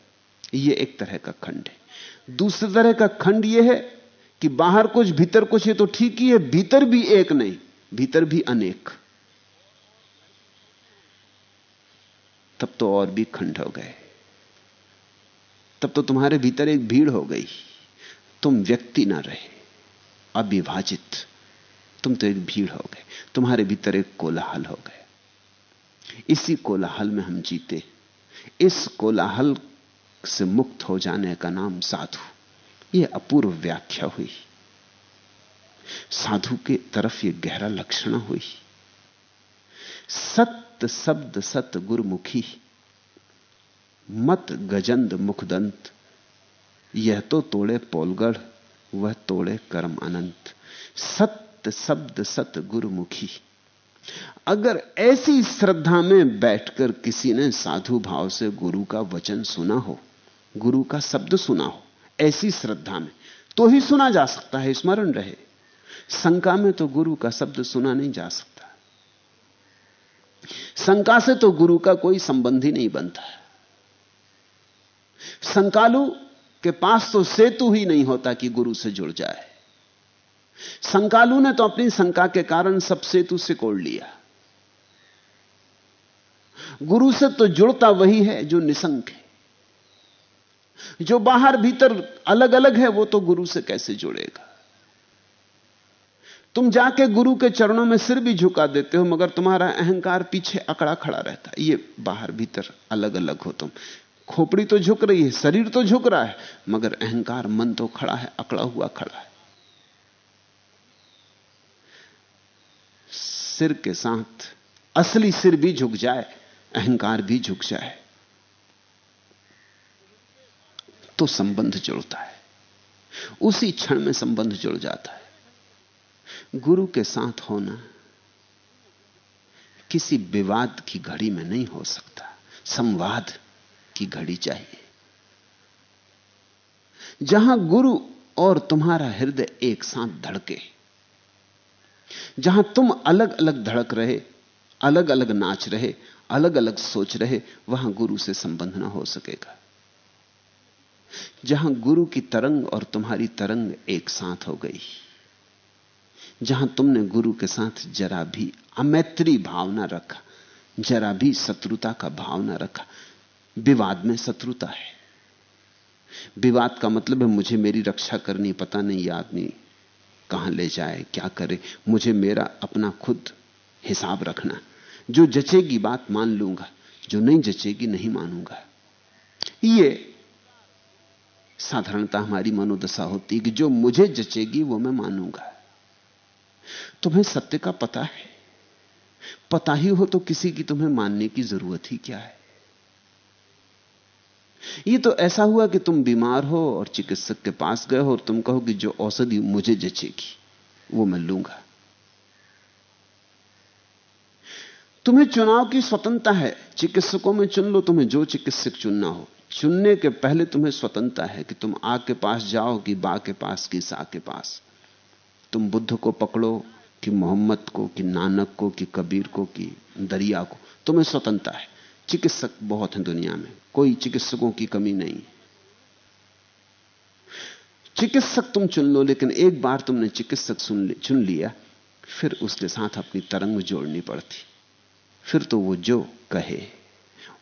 ये एक तरह का खंड है। दूसरे तरह का खंड यह है कि बाहर कुछ, भीतर कुछ है तो ठीक ही है, भीतर भी एक नहीं, भीतर भी अनेक। तब तो और भी खंड हो गए। तब तो तुम्हारे भीतर एक भीड़ हो गई। तुम व्यक्ति ना रहे, अविभाजित। तुम तो एक भीड़ हो गए, तुम्हारे भीतर एक कोलाहल हो गए इसी कोलाहल में हम जीते। इस कोलाहल से मुक्त हो जाने का नाम साधु। यह अपूर्व व्याख्या हुई। साधु के तरफ़ यह गहरा लक्षण हुई। सत्य शब्द सत गुरुमुखी, मत गजंद मुखदंत, यह तो तोड़े पोलगढ़, वह तोड़े कर्म अनंत। सत्य शब्द सत गुरुमुखी। अगर ऐसी श्रद्धा में बैठकर किसी ने साधु भाव से गुरु का वचन सुना हो गुरु का शब्द सुना हो, ऐसी श्रद्धा में तो ही सुना जा सकता है, स्मरण रहे। शंका में तो गुरु का शब्द सुना नहीं जा सकता। शंका से तो गुरु का कोई संबंध ही नहीं बनता। शंकालु के पास तो सेतु ही नहीं होता कि गुरु से जुड़ जाए। शंकालु ने तो अपनी शंका के कारण सब सेतु से कोड़ लिया। गुरु से तो जुड़ता वही है जो निसंक है। जो बाहर भीतर अलग अलग है, वो तो गुरु से कैसे जुड़ेगा? तुम जाके गुरु के चरणों में सिर भी झुका देते हो, मगर तुम्हारा अहंकार पीछे अकड़ा खड़ा रहता है। ये बाहर भीतर अलग अलग हो तुम। खोपड़ी तो झुक रही है, शरीर तो झुक रहा है, मगर अहंकार मन तो खड़ा है, अकड़ा हुआ खड़ा है। सिर के साथ असली सिर भी झुक जाए, अहंकार भी झुक जाए। तो संबंध जुड़ता है। उसी क्षण में संबंध जुड़ जाता है। गुरु के साथ होना किसी विवाद की घड़ी में नहीं हो सकता। संवाद की घड़ी चाहिए। जहाँ गुरु और तुम्हारा हृदय एक साथ धड़के, जहाँ तुम अलग अलग धड़क रहे अलग अलग नाच रहे अलग अलग सोच रहे, वहाँ गुरु से संबंध ना हो सकेगा। जहाँ गुरु की तरंग और तुम्हारी तरंग एक साथ हो गई, जहाँ तुमने गुरु के साथ जरा भी अमैत्री भावना रखा, जरा भी शत्रुता का भावना रखा। विवाद में शत्रुता है। विवाद का मतलब है मुझे मेरी रक्षा करनी, पता नहीं ये आदमी कहाँ ले जाए, क्या करे। मुझे मेरा अपना खुद हिसाब रखना। जो जचेगी बात मान लूँगा, जो नहीं जचेगी नहीं मानूँगा। ये साधारणता हमारी मनोदशा होती कि जो मुझे जचेगी वो मैं मानूँगा। तुम्हें सत्य का पता है। पता ही हो तो किसी की तुम्हें मानने की ज़रूरत ही क्या है? ये तो ऐसा हुआ कि तुम बीमार हो और चिकित्सक के पास गए हो और तुम कहो कि जो औषधि मुझे जचेगी, वो मैं लूँगा। तुम्हें चुनाव की स्वतंत्रता है। चिकित्सकों में चुन लो, तुम्हें जो चिकित्सक चुनना हो। चुनने के पहले तुम्हें स्वतंत्रता है कि तुम आ के पास जाओ कि बा के पास कि सा के पास। तुम बुद्ध को पकड़ो कि मोहम्मद को, कि नानक को, कि कबीर को, कि दरिया को। तुम्हें स्वतंत्रता है। चिकित्सक बहुत हैं दुनिया में। कोई चिकित्सकों की कमी नहीं। चिकित्सक तुम चुन लो, लेकिन एक बार तुमने चिकित्सक चुन लिया, फिर उसके साथ अपनी तरंग जोड़नी पड़ती। फिर तो वो जो कहे।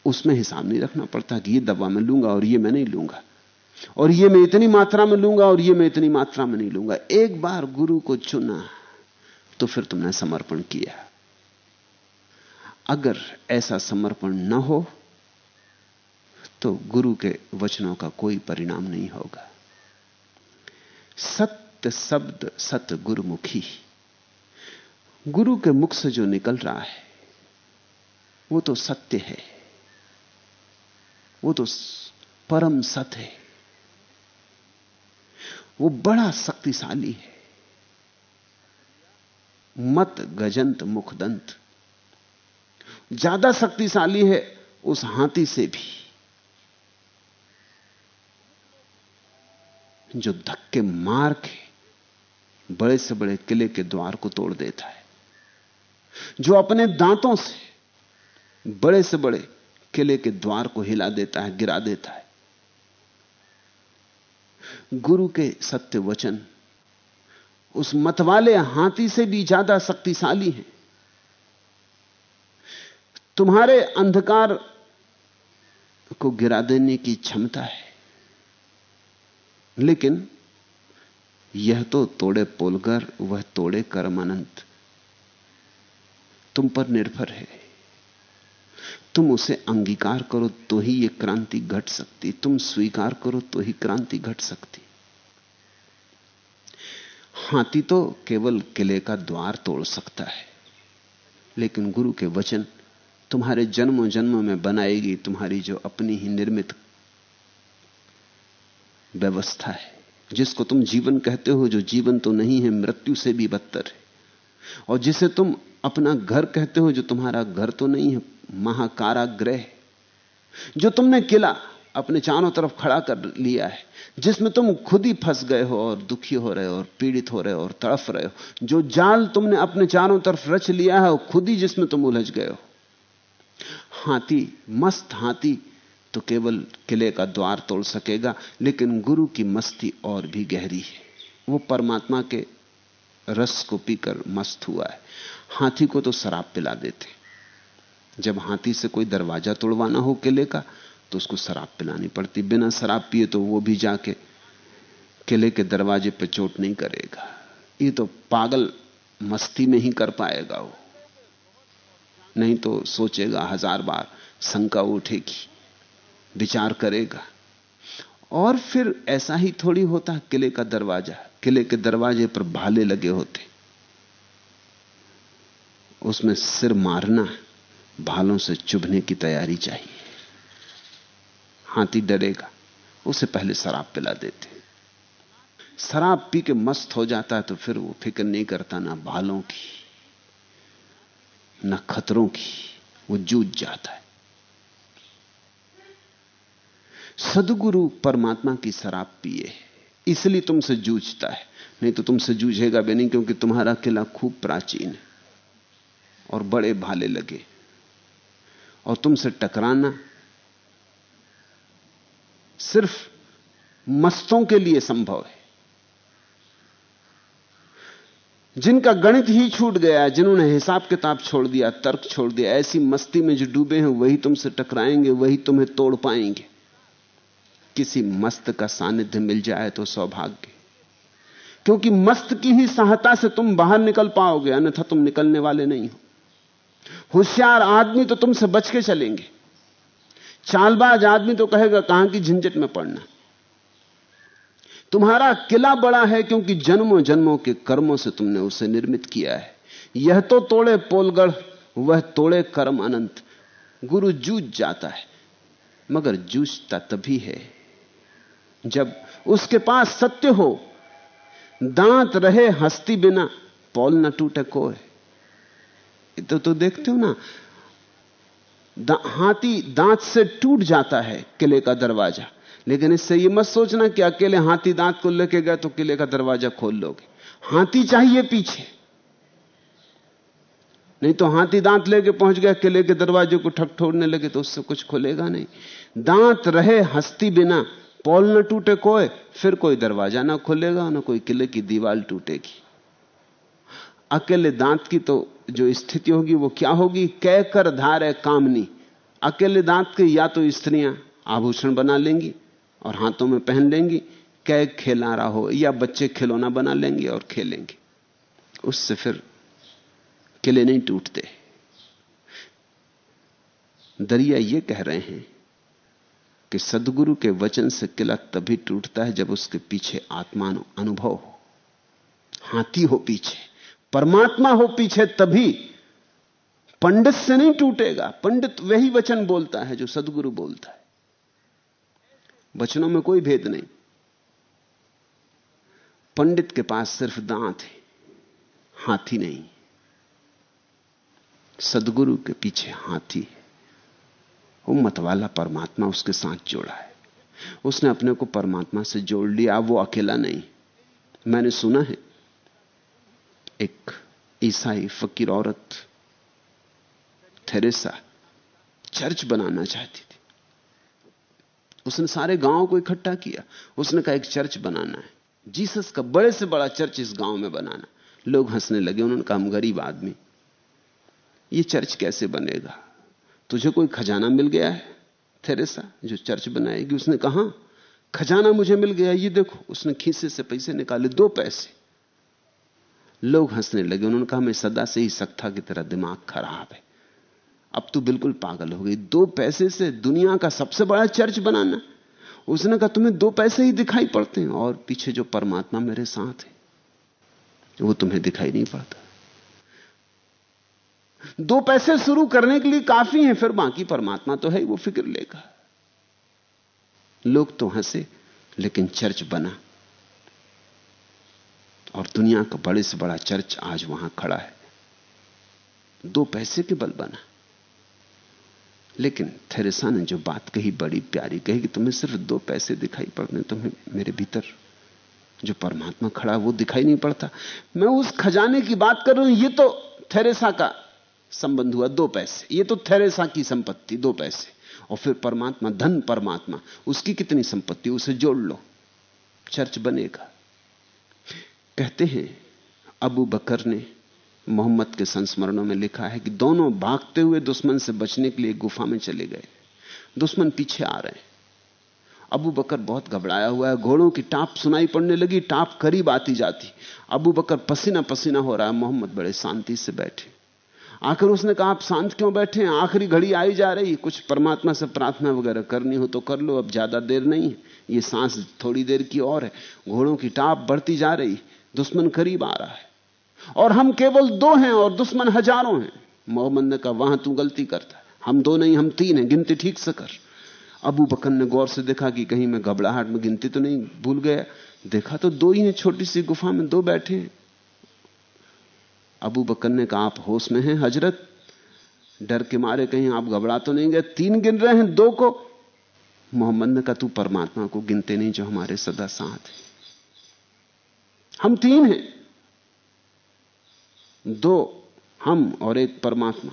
उसमें हिसाब नहीं रखना पड़ता कि ये दवा मैं लूँगा और ये मैं नहीं लूँगा। और ये मैं इतनी मात्रा में लूँगा और ये मैं इतनी मात्रा में नहीं लूँगा। एक बार गुरु को चुना तो फिर तुमने समर्पण किया। अगर ऐसा समर्पण न हो तो गुरु के वचनों का कोई परिणाम नहीं होगा। सत्य शब्द सत्य गुरुमुखी। गुरु के मुख से जो निकल रहा है, वो तो सत्य है। वो तो परम सत्य है। वो बड़ा शक्तिशाली है। मत गजंत मुखदंत। ज़्यादा शक्तिशाली है उस हाथी से भी, जो धक्के मार के बड़े से बड़े किले के द्वार को तोड़ देता है, जो अपने दांतों से बड़े से बड़े किले के द्वार को हिला देता है, गिरा देता है। गुरु के सत्य वचन उस मतवाले हाथी से भी ज़्यादा शक्तिशाली हैं। तुम्हारे अंधकार को गिरा देने की क्षमता है, लेकिन यह तो तोड़े पोलगर वह तोड़े कर्मानंत तुम पर निर्भर है। तुम उसे अंगीकार करो तो ही यह क्रांति घट सकती। तुम स्वीकार करो तो ही क्रांति घट सकती। हाथी तो केवल किले का द्वार तोड़ सकता है, लेकिन गुरु के वचन तुम्हारे जन्मों जन्मों में बनाएगी, तुम्हारी जो अपनी ही निर्मित व्यवस्था है, जिसको तुम जीवन कहते हो, जो जीवन तो नहीं है, मृत्यु से भी बदतर है। और जिसे तुम अपना घर कहते हो, जो तुम्हारा घर तो नहीं है, महाकाराग्रह, जो तुमने किला अपने चारों तरफ़ खड़ा कर लिया है, जिसमें तुम खुद ही फंस गए हो और दुखी हो रहे हो और पीड़ित हो रहे हो और तड़फ रहे हो, जो जाल तुमने अपने चारों तरफ़ रच लिया है और खुद ही जिसमें तुम उलझ गए हो। हाथी, मस्त हाथी तो केवल किले का द्वार तोड़ सकेगा, लेकिन गुरु की मस्ती और भी गहरी है। वो परमात्मा के रस को पीकर मस्त हुआ है। हाथी को तो शराब पिला देते। जब हाथी से कोई दरवाज़ा तोड़वाना हो किले का तो उसको शराब पिलानी पड़ती। बिना शराब पिए तो वो भी जाके किले के दरवाजे पर चोट नहीं करेगा। ये तो पागल मस्ती में ही कर पाएगा वो। नहीं तो सोचेगा, हज़ार बार शंका उठेगी, विचार करेगा। और फिर ऐसा ही थोड़ी होता किले का दरवाज़ा किले के दरवाजे पर भाले लगे होते। उसमें सिर मारना भालों से चुभने की तैयारी चाहिए। हाथी डरेगा, उसे पहले शराब पिला देते। शराब पी के मस्त हो जाता है तो फिर वो फ़िक्र नहीं करता ना भालों की, ना खतरों की, वो जूझ जाता है। सदगुरु परमात्मा की शराब पिए इसलिए तुमसे जूझता है। नहीं तो तुमसे जूझेगा भी नहीं, क्योंकि तुम्हारा किला खूब प्राचीन है और बड़े भाले लगे। और तुमसे टकराना सिर्फ़ मस्तों के लिए संभव है। जिनका गणित ही छूट गया, जिन्होंने हिसाब किताब छोड़ दिया, तर्क छोड़ दिया, ऐसी मस्ती में जो डूबे हैं, वही तुमसे टकराएँगे, वही तुम्हें तोड़ पाएँगे। किसी मस्त का सानिध्य मिल जाए तो सौभाग्य। क्योंकि मस्त की ही सहायता से तुम बाहर निकल पाओगे, अन्यथा तुम निकलने वाले नहीं हो। होशियार आदमी तो तुमसे बच के चलेंगे। चालबाज आदमी तो कहेगा, कहाँ की झंझट में पड़ना। तुम्हारा किला बड़ा है क्योंकि जन्मों जन्मों के कर्मों से तुमने उसे निर्मित किया है। यह तो तोड़े पोलगढ़, वह तोड़े कर्म अनंत। गुरु जूझ जाता है, मगर जूझता तभी है। जब उसके पास सत्य हो दांत रहे हस्ती बिना पौल न टूटे कोय। तो तो देखते हो ना दा, हाथी दांत से टूट जाता है किले का दरवाज़ा। लेकिन इससे यह मत सोचना कि अकेले हाथी दांत को लेके गए तो किले का दरवाज़ा खोल लोगे। हाथी चाहिए पीछे। नहीं तो हाथी दांत लेके पहुँच गया किले के दरवाजे को ठक ठोड़ने लगे तो उससे कुछ खुलेगा नहीं। दांत रहे हस्ती बिना पौल न टूटे कोई फिर कोई दरवाज़ा ना खुलेगा, ना कोई किले की दीवार टूटेगी। अकेले दांत की तो जो स्थिति होगी वो क्या होगी? कह कर धारे कामनी। अकेले दांत के या तो स्त्रियाँ आभूषण बना लेंगी और हाथों में पहन लेंगी, कह खेला रहा हो, या बच्चे खिलौना बना लेंगे और खेलेंगे। उससे फिर किले नहीं टूटते। दरिया ये कह रहे हैं कि सदगुरु के वचन से किला तभी टूटता है जब उसके पीछे आत्मा अनुभव हो। हाथी हो पीछे, परमात्मा हो पीछे तभी पंडित से नहीं टूटेगा। पंडित वही वचन बोलता है जो सदगुरु बोलता है। वचनों में कोई भेद नहीं। पंडित के पास सिर्फ़ दांत है, हाथी नहीं। सदगुरु के पीछे हाथी है। वो मतवाला परमात्मा उसके साथ जोड़ा है। उसने अपने को परमात्मा से जोड़ लिया, वो अकेला नहीं। मैंने सुना है, एक ईसाई फकीर औरत थेरेसा चर्च बनाना चाहती थी। उसने सारे गाँव को इकट्ठा किया। उसने कहा, एक चर्च बनाना है। जीसस का बड़े से बड़ा चर्च इस गाँव में बनाना लोग हंसने लगे। उन्होंने कहा, हम गरीब आदमी। ये चर्च कैसे बनेगा? तुझे कोई खजाना मिल गया है? थेरेसा, जो चर्च बनाएगी, उसने कहा, खजाना मुझे मिल गया, ये देखो। उसने खीसे से पैसे निकाले, दो पैसे। लोग हंसने लगे। उन्होंने कहा, मैं सदा से ही सख्ता की तरह दिमाग खराब है। अब तो बिल्कुल पागल हो गई। दो पैसे से दुनिया का सबसे बड़ा चर्च बनाना उसने कहा, तुम्हें दो पैसे ही दिखाई पड़ते हैं और पीछे जो परमात्मा मेरे साथ है, वो तुम्हें दिखाई नहीं पड़ता। दो पैसे शुरू करने के लिए काफ़ी हैं, फिर बाकी परमात्मा तो है वो फ़िक्र लेगा। लोग तो हंसे, लेकिन चर्च बना। और दुनिया का बड़े से बड़ा चर्च आज वहाँ खड़ा है। दो पैसे के बल बना। लेकिन थेरेसा ने जो बात कही, बड़ी प्यारी कही कि तुम्हें सिर्फ़ दो पैसे दिखाई पड़ते तुम्हें मेरे भीतर जो परमात्मा खड़ा वो दिखाई नहीं पड़ता। मैं उस खजाने की बात कर रहा हूँ, ये तो थेरेसा का संबंध हुआ दो पैसे। ये तो थेरेसा की संपत्ति, दो पैसे। और फिर परमात्मा, धन परमात्मा, उसकी कितनी संपत्ति, उसे जोड़ लो। चर्च बनेगा। कहते हैं, अबू बकर ने मोहम्मद के संस्मरणों में लिखा है कि दोनों भागते हुए दुश्मन से बचने के लिए गुफा में चले गए। दुश्मन पीछे आ रहे हैं। अबू बकर बहुत घबराया हुआ है। घोड़ों की टाप सुनाई पड़ने लगी। टाप करीब आती जाती। अबू बकर पसीना पसीना हो रहा है। मोहम्मद बड़े शांति से बैठे। आखिर उसने कहा, आप शांत क्यों बैठे हैं? आखिरी घड़ी आई जा रही। कुछ परमात्मा से प्रार्थना वगैरह करनी हो तो कर लो, अब ज़्यादा देर नहीं है। ये सांस थोड़ी देर की और है। घोड़ों की टाप बढ़ती जा रही। दुश्मन करीब आ रहा है। और हम केवल दो हैं और दुश्मन हज़ारों हैं। मोहम्मद ने कहा, वहाँ तू गलती करता है। हम दो नहीं, हम तीन हैं। गिनती ठीक से कर। अबू बकन ने गौर से देखा कि कहीं मैं घबराहट में गिनती तो नहीं भूल गया। देखा तो दो ही हैं, छोटी सी गुफा में दो बैठे हैं। अबू बकन ने कहा, आप होश में हैं, हज़रत? डर के मारे कहीं आप घबरा तो नहीं गए? तीन गिन रहे हैं, दो को? मोहम्मद ने कहा, तू परमात्मा को गिनते नहीं जो हमारे सदा साथ है। हम तीन हैं। दो हम और एक परमात्मा।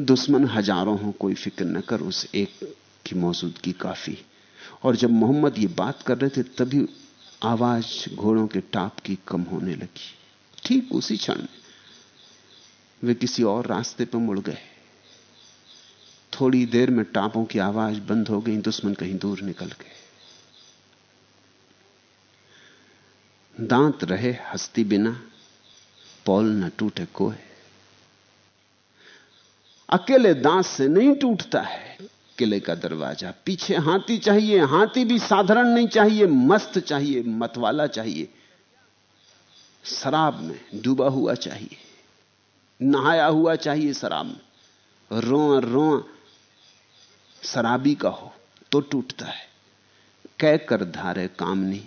दुश्मन हज़ारों हो, कोई फ़िक्र न कर, उस एक की मौजूदगी काफ़ी और जब मोहम्मद ये बात कर रहे थे, तभी आवाज़ घोड़ों के टाप की कम होने लगी। ठीक उसी क्षण वे किसी और रास्ते पर मुड़ गए। थोड़ी देर में टापों की आवाज़ बंद हो गई, दुश्मन कहीं दूर निकल गए। दांत रहे हस्ती बिना, पौल न टूटे कोहे। अकेले दांत से नहीं टूटता है। किले का दरवाज़ा। पीछे हाथी चाहिए, हाथी भी साधारण नहीं चाहिए, मस्त चाहिए, मतवाला चाहिए। शराब में डूबा हुआ चाहिए, नहाया हुआ चाहिए शराब में। रो रो, शराबी का हो तो टूटता है। कह कर धारे कामनी,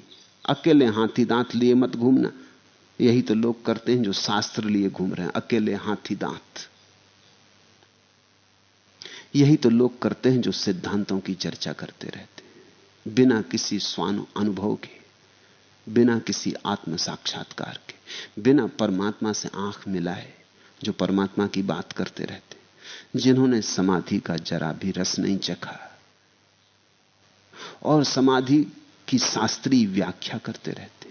अकेले हाथी दांत लिए मत घूमना। यही तो लोग करते हैं जो शास्त्र लिए घूम रहे हैं, अकेले हाथी दांत। यही तो लोग करते हैं जो सिद्धांतों की चर्चा करते रहते बिना किसी स्वान अनुभव के, बिना किसी आत्म साक्षात्कार के, बिना परमात्मा से आँख मिलाए जो परमात्मा की बात करते रहते जिन्होंने समाधि का जरा भी रस नहीं चखा और समाधि की शास्त्रीय व्याख्या करते रहते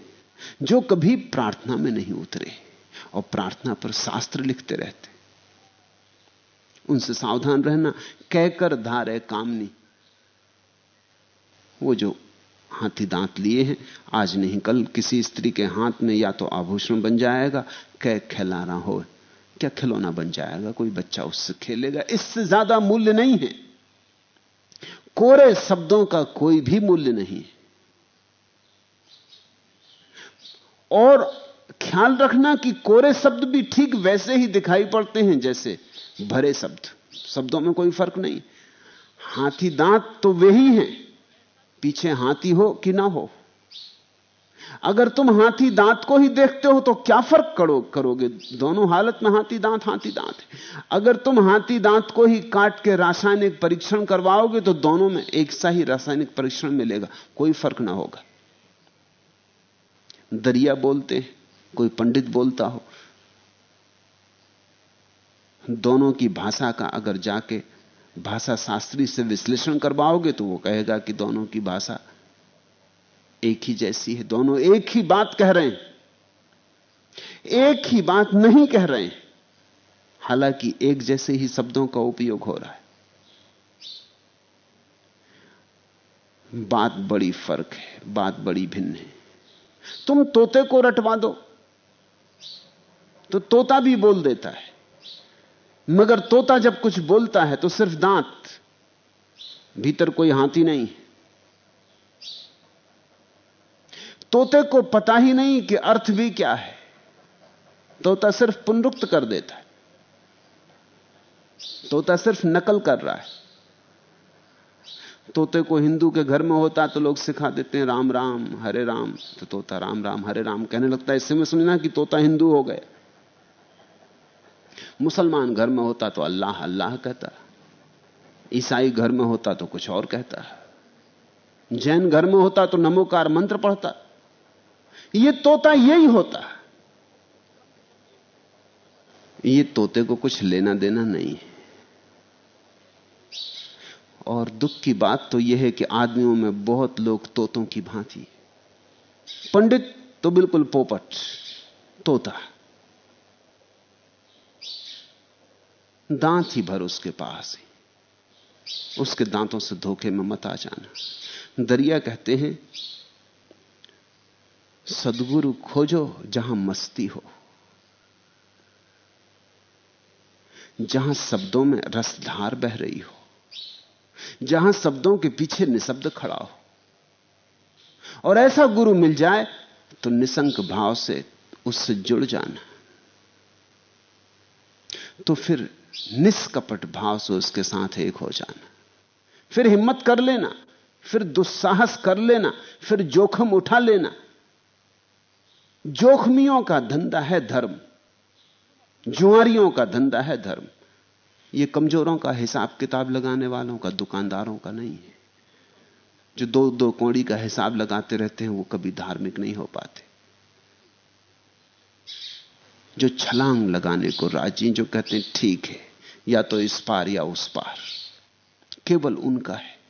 जो कभी प्रार्थना में नहीं उतरे और प्रार्थना पर शास्त्र लिखते रहते उनसे सावधान रहना, कहकर धारे कामनी। वो जो हाथी दांत लिए हैं, आज नहीं, कल किसी स्त्री के हाथ में या तो आभूषण बन जाएगा, कह खिलाना हो। क्या खिलौना बन जाएगा? कोई बच्चा उससे खेलेगा? इससे ज़्यादा मूल्य नहीं है। कोरे शब्दों का कोई भी मूल्य नहीं और ख्याल रखना कि कोरे शब्द भी ठीक वैसे ही दिखाई पड़ते हैं जैसे भरे शब्द। शब्दों में कोई फ़र्क नहीं। हाथी दांत तो वे ही हैं। पीछे हाथी हो कि ना हो। अगर तुम हाथी दांत को ही देखते हो तो क्या फ़र्क करो, करोगे? दोनों हालत में हाथी दांत हाथी दांत। अगर तुम हाथी दांत को ही काट के रासायनिक परीक्षण करवाओगे तो दोनों में एक सा ही रासायनिक परीक्षण मिलेगा। कोई फ़र्क ना होगा। दरिया बोलते हैं। कोई पंडित बोलता हो, दोनों की भाषा का अगर जाके भाषा शास्त्री से विश्लेषण करवाओगे तो वो कहेगा कि दोनों की भाषा एक ही जैसी है। दोनों एक ही बात कह रहे हैं। एक ही बात नहीं कह रहे हैं। हालाँकि एक जैसे ही शब्दों का उपयोग हो रहा है। बात बड़ी फ़र्क है, बात बड़ी भिन्न है। तुम तोते को रटवा दो। तो तोता भी बोल देता है। मगर तोता जब कुछ बोलता है तो सिर्फ़ दांत, भीतर कोई हाथी नहीं तोते को पता ही नहीं कि अर्थ भी क्या है। तोता सिर्फ़ पुनरुक्त कर देता है। तोता सिर्फ़ नकल कर रहा है। तोते को हिंदू के घर में होता तो लोग सिखा देते हैं, राम राम, हरे राम। तो तोता राम राम, हरे राम, कहने लगता है इससे मैं समझना कि तोता हिंदू हो गया। मुसलमान घर में होता तो अल्लाह अल्लाह कहता। ईसाई घर में होता तो कुछ और कहता। जैन घर में होता तो नमोकार मंत्र पढ़ता। ये तोता यही होता। ये तोते को कुछ लेना देना नहीं है। और दुख की बात तो यह है कि आदमियों में बहुत लोग तोतों की भांति। पंडित तो बिल्कुल पोपट, तोता। दांत ही भर उसके पास है। उसके दांतों से धोखे में मत आ जाना। दरिया कहते हैं, सदगुरु खोजो जहाँ मस्ती हो, जहाँ शब्दों में रसधार बह रही हो, जहाँ शब्दों के पीछे निशब्द खड़ा हो। और ऐसा गुरु मिल जाए तो निसंक भाव से उससे जुड़ जाना। तो फिर निष्कपट भाव से उसके साथ एक हो जाना। फिर हिम्मत कर लेना, फिर दुस्साहस कर लेना, फिर जोखम उठा लेना। जोखमियों का धंधा है धर्म, जुआरियों का धंधा है धर्म। यह कमजोरों का हिसाब किताब लगाने वालों का, दुकानदारों का नहीं है। जो दो दो कौड़ी का हिसाब लगाते रहते हैं, वो कभी धार्मिक नहीं हो पाते। जो छलांग लगाने को राज़ी जो कहते हैं, ठीक है, या तो इस पार या उस पार। केवल उनका है।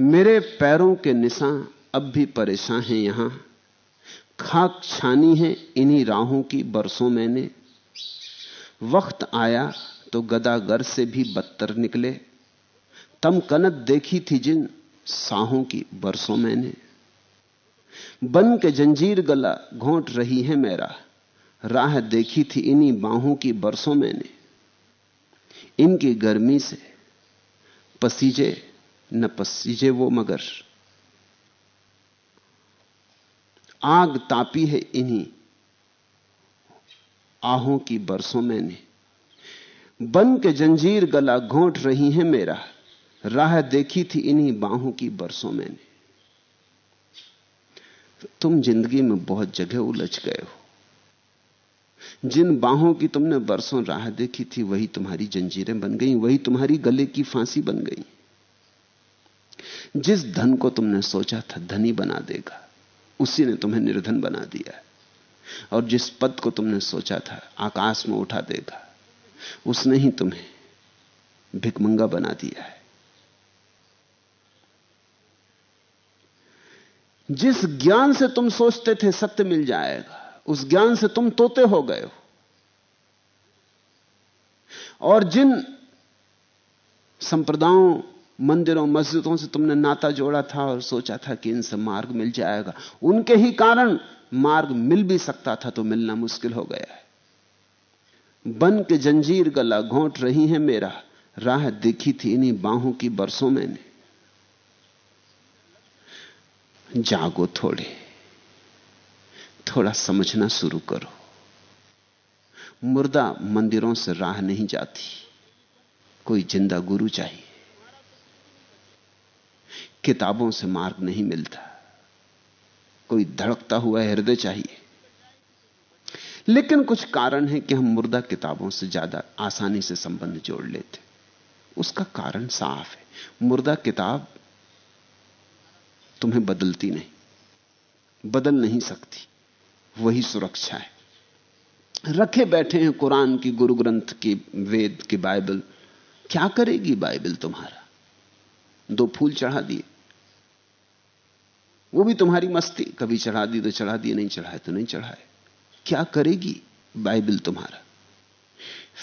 मेरे पैरों के निशान अब भी परेशान हैं यहाँ। खाक छानी है इन्हीं राहों की बरसों मैंने। वक्त आया तो गदागर से भी बदतर निकले। तम कनक देखी थी जिन साहों की बरसों मैंने। बन के जंजीर गला घोंट रही है मेरा। राह देखी थी इन्हीं बाहों की बरसों मैंने। इनकी गर्मी से पसीजे, न पसीजे वो मगर। आग तापी है इन्हीं आहों की बरसों मैंने। बन के जंजीर गला घोंट रही है मेरा। राह देखी थी इन्हीं बाहों की बरसों मैंने। तुम ज़िंदगी में बहुत जगह उलझ गए हो। जिन बाहों की तुमने बरसों राह देखी थी, वही तुम्हारी जंजीरें बन गई, वही तुम्हारी गले की फांसी बन गई। जिस धन को तुमने सोचा था, धनी बना देगा। उसी ने तुम्हें निर्धन बना दिया। और जिस पद को तुमने सोचा था, आकाश में उठा देगा। उसने ही तुम्हें भिकमंगा बना दिया है। जिस ज्ञान से तुम सोचते थे सत्य मिल जाएगा, उस ज्ञान से तुम तोते हो गए हो। और जिन संप्रदायों, मंदिरों, मस्जिदों से तुमने नाता जोड़ा था और सोचा था कि इनसे मार्ग मिल जाएगा, उनके ही कारण मार्ग मिल भी सकता था तो मिलना मुश्किल हो गया है। बन के जंजीर गला घोंट रही है मेरा, राह देखी थी इन्हीं बाहों की बरसों मैंने। जागो थोड़े, थोड़ा समझना शुरू करो। मुर्दा मंदिरों से राह नहीं जाती, कोई ज़िंदा गुरु चाहिए। किताबों से मार्ग नहीं मिलता, कोई धड़कता हुआ हृदय चाहिए। लेकिन कुछ कारण है कि हम मुर्दा किताबों से ज़्यादा आसानी से संबंध जोड़ लेते। उसका कारण साफ़ है, मुर्दा किताब तुम्हें बदलती नहीं, बदल नहीं सकती। वही सुरक्षा है। रखे बैठे हैं कुरान की गुरु ग्रंथ की, वेद की बाइबल। क्या करेगी बाइबल तुम्हारा? दो फूल चढ़ा दिए। वो भी तुम्हारी मस्ती। कभी चढ़ा दी तो चढ़ा दिए, नहीं चढ़ाए तो नहीं चढ़ाए। क्या करेगी बाइबल तुम्हारा?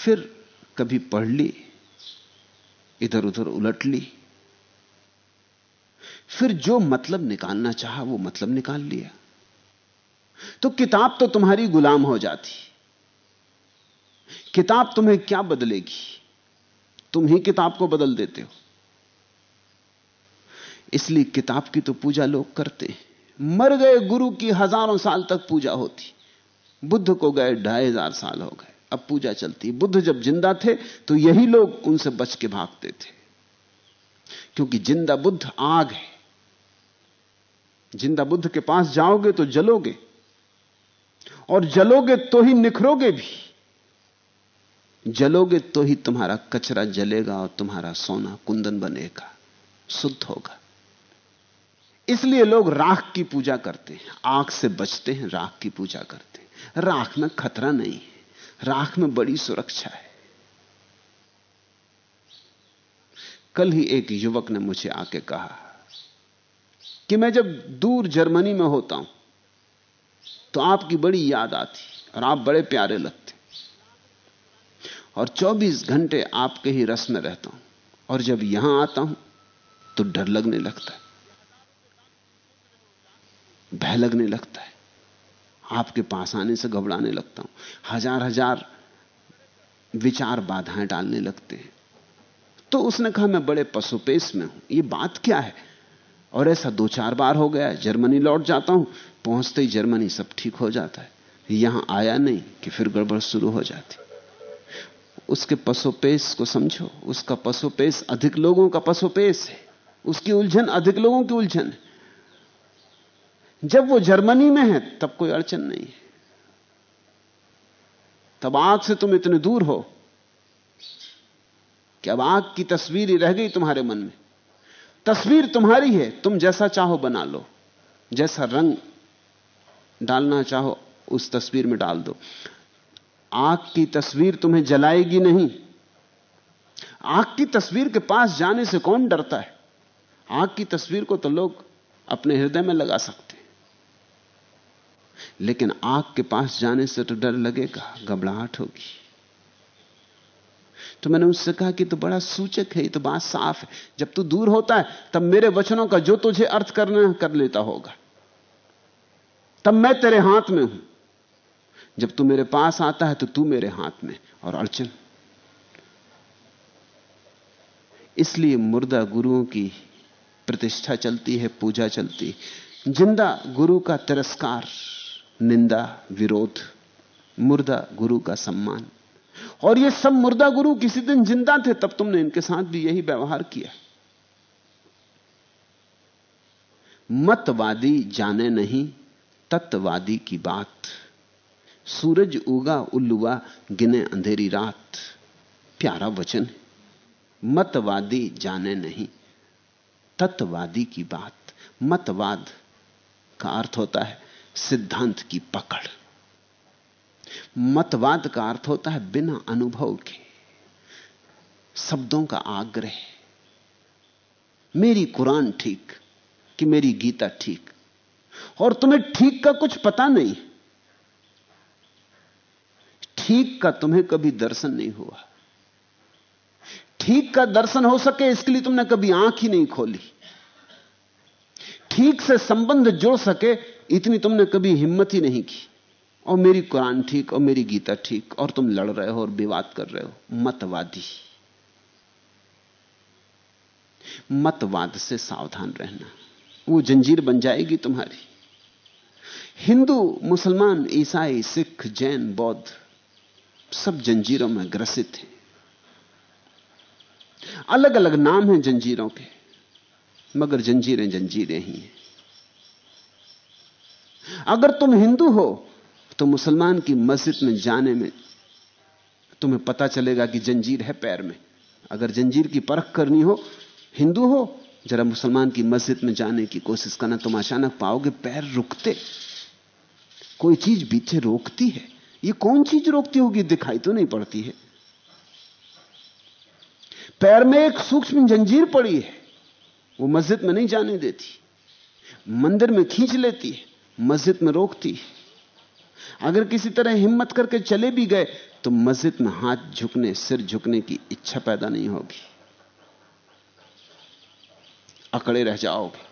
फिर कभी पढ़ ली इधर उधर उलट ली फिर जो मतलब निकालना चाहा, वो मतलब निकाल लिया। तो किताब तो तुम्हारी गुलाम हो जाती। किताब तुम्हें क्या बदलेगी? तुम ही किताब को बदल देते हो। इसलिए किताब की तो पूजा लोग करते हैं। मर गए गुरु की हज़ारों साल तक पूजा होती। बुद्ध को गए ढाई हज़ार साल हो गए। अब पूजा चलती। बुद्ध जब ज़िंदा थे तो यही लोग उनसे बच के भागते थे। क्योंकि ज़िंदा बुद्ध आग है। ज़िंदा बुद्ध के पास जाओगे तो जलोगे, और जलोगे तो ही निखरोगे भी। जलोगे तो ही तुम्हारा कचरा जलेगा और तुम्हारा सोना कुंदन बनेगा, शुद्ध होगा। इसलिए लोग राख की पूजा करते हैं, आग से बचते हैं, राख की पूजा करते हैं। राख में खतरा नहीं है, राख में बड़ी सुरक्षा है। कल ही एक युवक ने मुझे आके कहा कि मैं जब दूर जर्मनी में होता हूँ तो आपकी बड़ी याद आती और आप बड़े प्यारे लगते। और 24 घंटे आपके ही रस में रहता हूँ, और जब यहाँ आता हूँ तो डर लगने लगता है। भय लगने लगता है। आपके पास आने से घबराने लगता हूँ। हज़ार हज़ार विचार बाधाएँ डालने लगते हैं। तो उसने कहा, मैं बड़े पशुपेश में हूँ। ये बात क्या है? और ऐसा दो चार बार हो गया, जर्मनी लौट जाता हूँ, पहुँचते ही जर्मनी सब ठीक हो जाता है। यहाँ आया नहीं कि फिर गड़बड़ शुरू हो जाती। उसके पशुपेश को समझो, उसका पशुपेश अधिक लोगों का पशुपेश है। उसकी उलझन अधिक लोगों की उलझन है। जब वो जर्मनी में है, तब कोई अड़चन नहीं है। तब आग से तुम इतने दूर हो कि अब आग की तस्वीर ही रह गई तुम्हारे मन में। तस्वीर तुम्हारी है, तुम जैसा चाहो बना लो। जैसा रंग डालना चाहो, उस तस्वीर में डाल दो। आग की तस्वीर तुम्हें जलाएगी नहीं। आग की तस्वीर के पास जाने से कौन डरता है? आग की तस्वीर को तो लोग अपने हृदय में लगा सकते लेकिन आग के पास जाने से तो डर लगेगा, घबराहट होगी। तो मैंने उससे कहा कि तो बड़ा सूचक है, ये तो बात साफ़ है। जब तू दूर होता है, तब मेरे वचनों का जो तुझे अर्थ करना कर लेता होगा। तब मैं तेरे हाथ में हूँ। जब तू मेरे पास आता है तो तू मेरे हाथ में। और अर्चन इसलिए मुर्दा गुरुओं की प्रतिष्ठा चलती है, पूजा चलती ज़िंदा गुरु का तिरस्कार, निंदा, विरोध, मुर्दा गुरु का सम्मान। और ये सब मुर्दा गुरु किसी दिन ज़िंदा थे, तब तुमने इनके साथ भी यही व्यवहार किया। मतवादी जाने नहीं तत्ववादी की बात। सूरज उगा, उल्लुआ, गिने अंधेरी रात। प्यारा वचन मतवादी जाने नहीं तत्ववादी की बात। मतवाद का अर्थ होता है सिद्धांत की पकड़। मतवाद का अर्थ होता है बिना अनुभव के। शब्दों का आग्रह। मेरी कुरान ठीक कि मेरी गीता ठीक। और तुम्हें ठीक का कुछ पता नहीं। ठीक का तुम्हें कभी दर्शन नहीं हुआ। ठीक का दर्शन हो सके इसके लिए तुमने कभी आँख ही नहीं खोली। ठीक से संबंध जोड़ सके, इतनी तुमने कभी हिम्मत ही नहीं की। और मेरी कुरान ठीक और मेरी गीता ठीक और तुम लड़ रहे हो और विवाद कर रहे हो। मतवादी। मतवाद से सावधान रहना। वो जंजीर बन जाएगी तुम्हारी। हिंदू, मुसलमान, ईसाई, सिख, जैन, बौद्ध, सब जंजीरों में ग्रसित हैं। अलग अलग नाम हैं जंजीरों के, मगर जंजीरें जंजीरें ही हैं। अगर तुम हिंदू हो तो मुसलमान की मस्जिद में जाने में तुम्हें पता चलेगा कि जंजीर है पैर में। अगर जंजीर की परख करनी हो, हिंदू हो, जरा मुसलमान की मस्जिद में जाने की कोशिश करना, तुम अचानक पाओगे पैर रुकते। कोई चीज़ पीछे रोकती है। ये कौन चीज़ रोकती होगी? दिखाई तो नहीं पड़ती है। पैर में एक सूक्ष्म जंजीर पड़ी है। वो मस्जिद में नहीं जाने देती। मंदिर में खींच लेती है। मस्जिद में रोकती है। अगर किसी तरह हिम्मत करके चले भी गए तो मस्जिद में हाथ झुकने, सिर झुकने की इच्छा पैदा नहीं होगी। अकड़े रह जाओगे।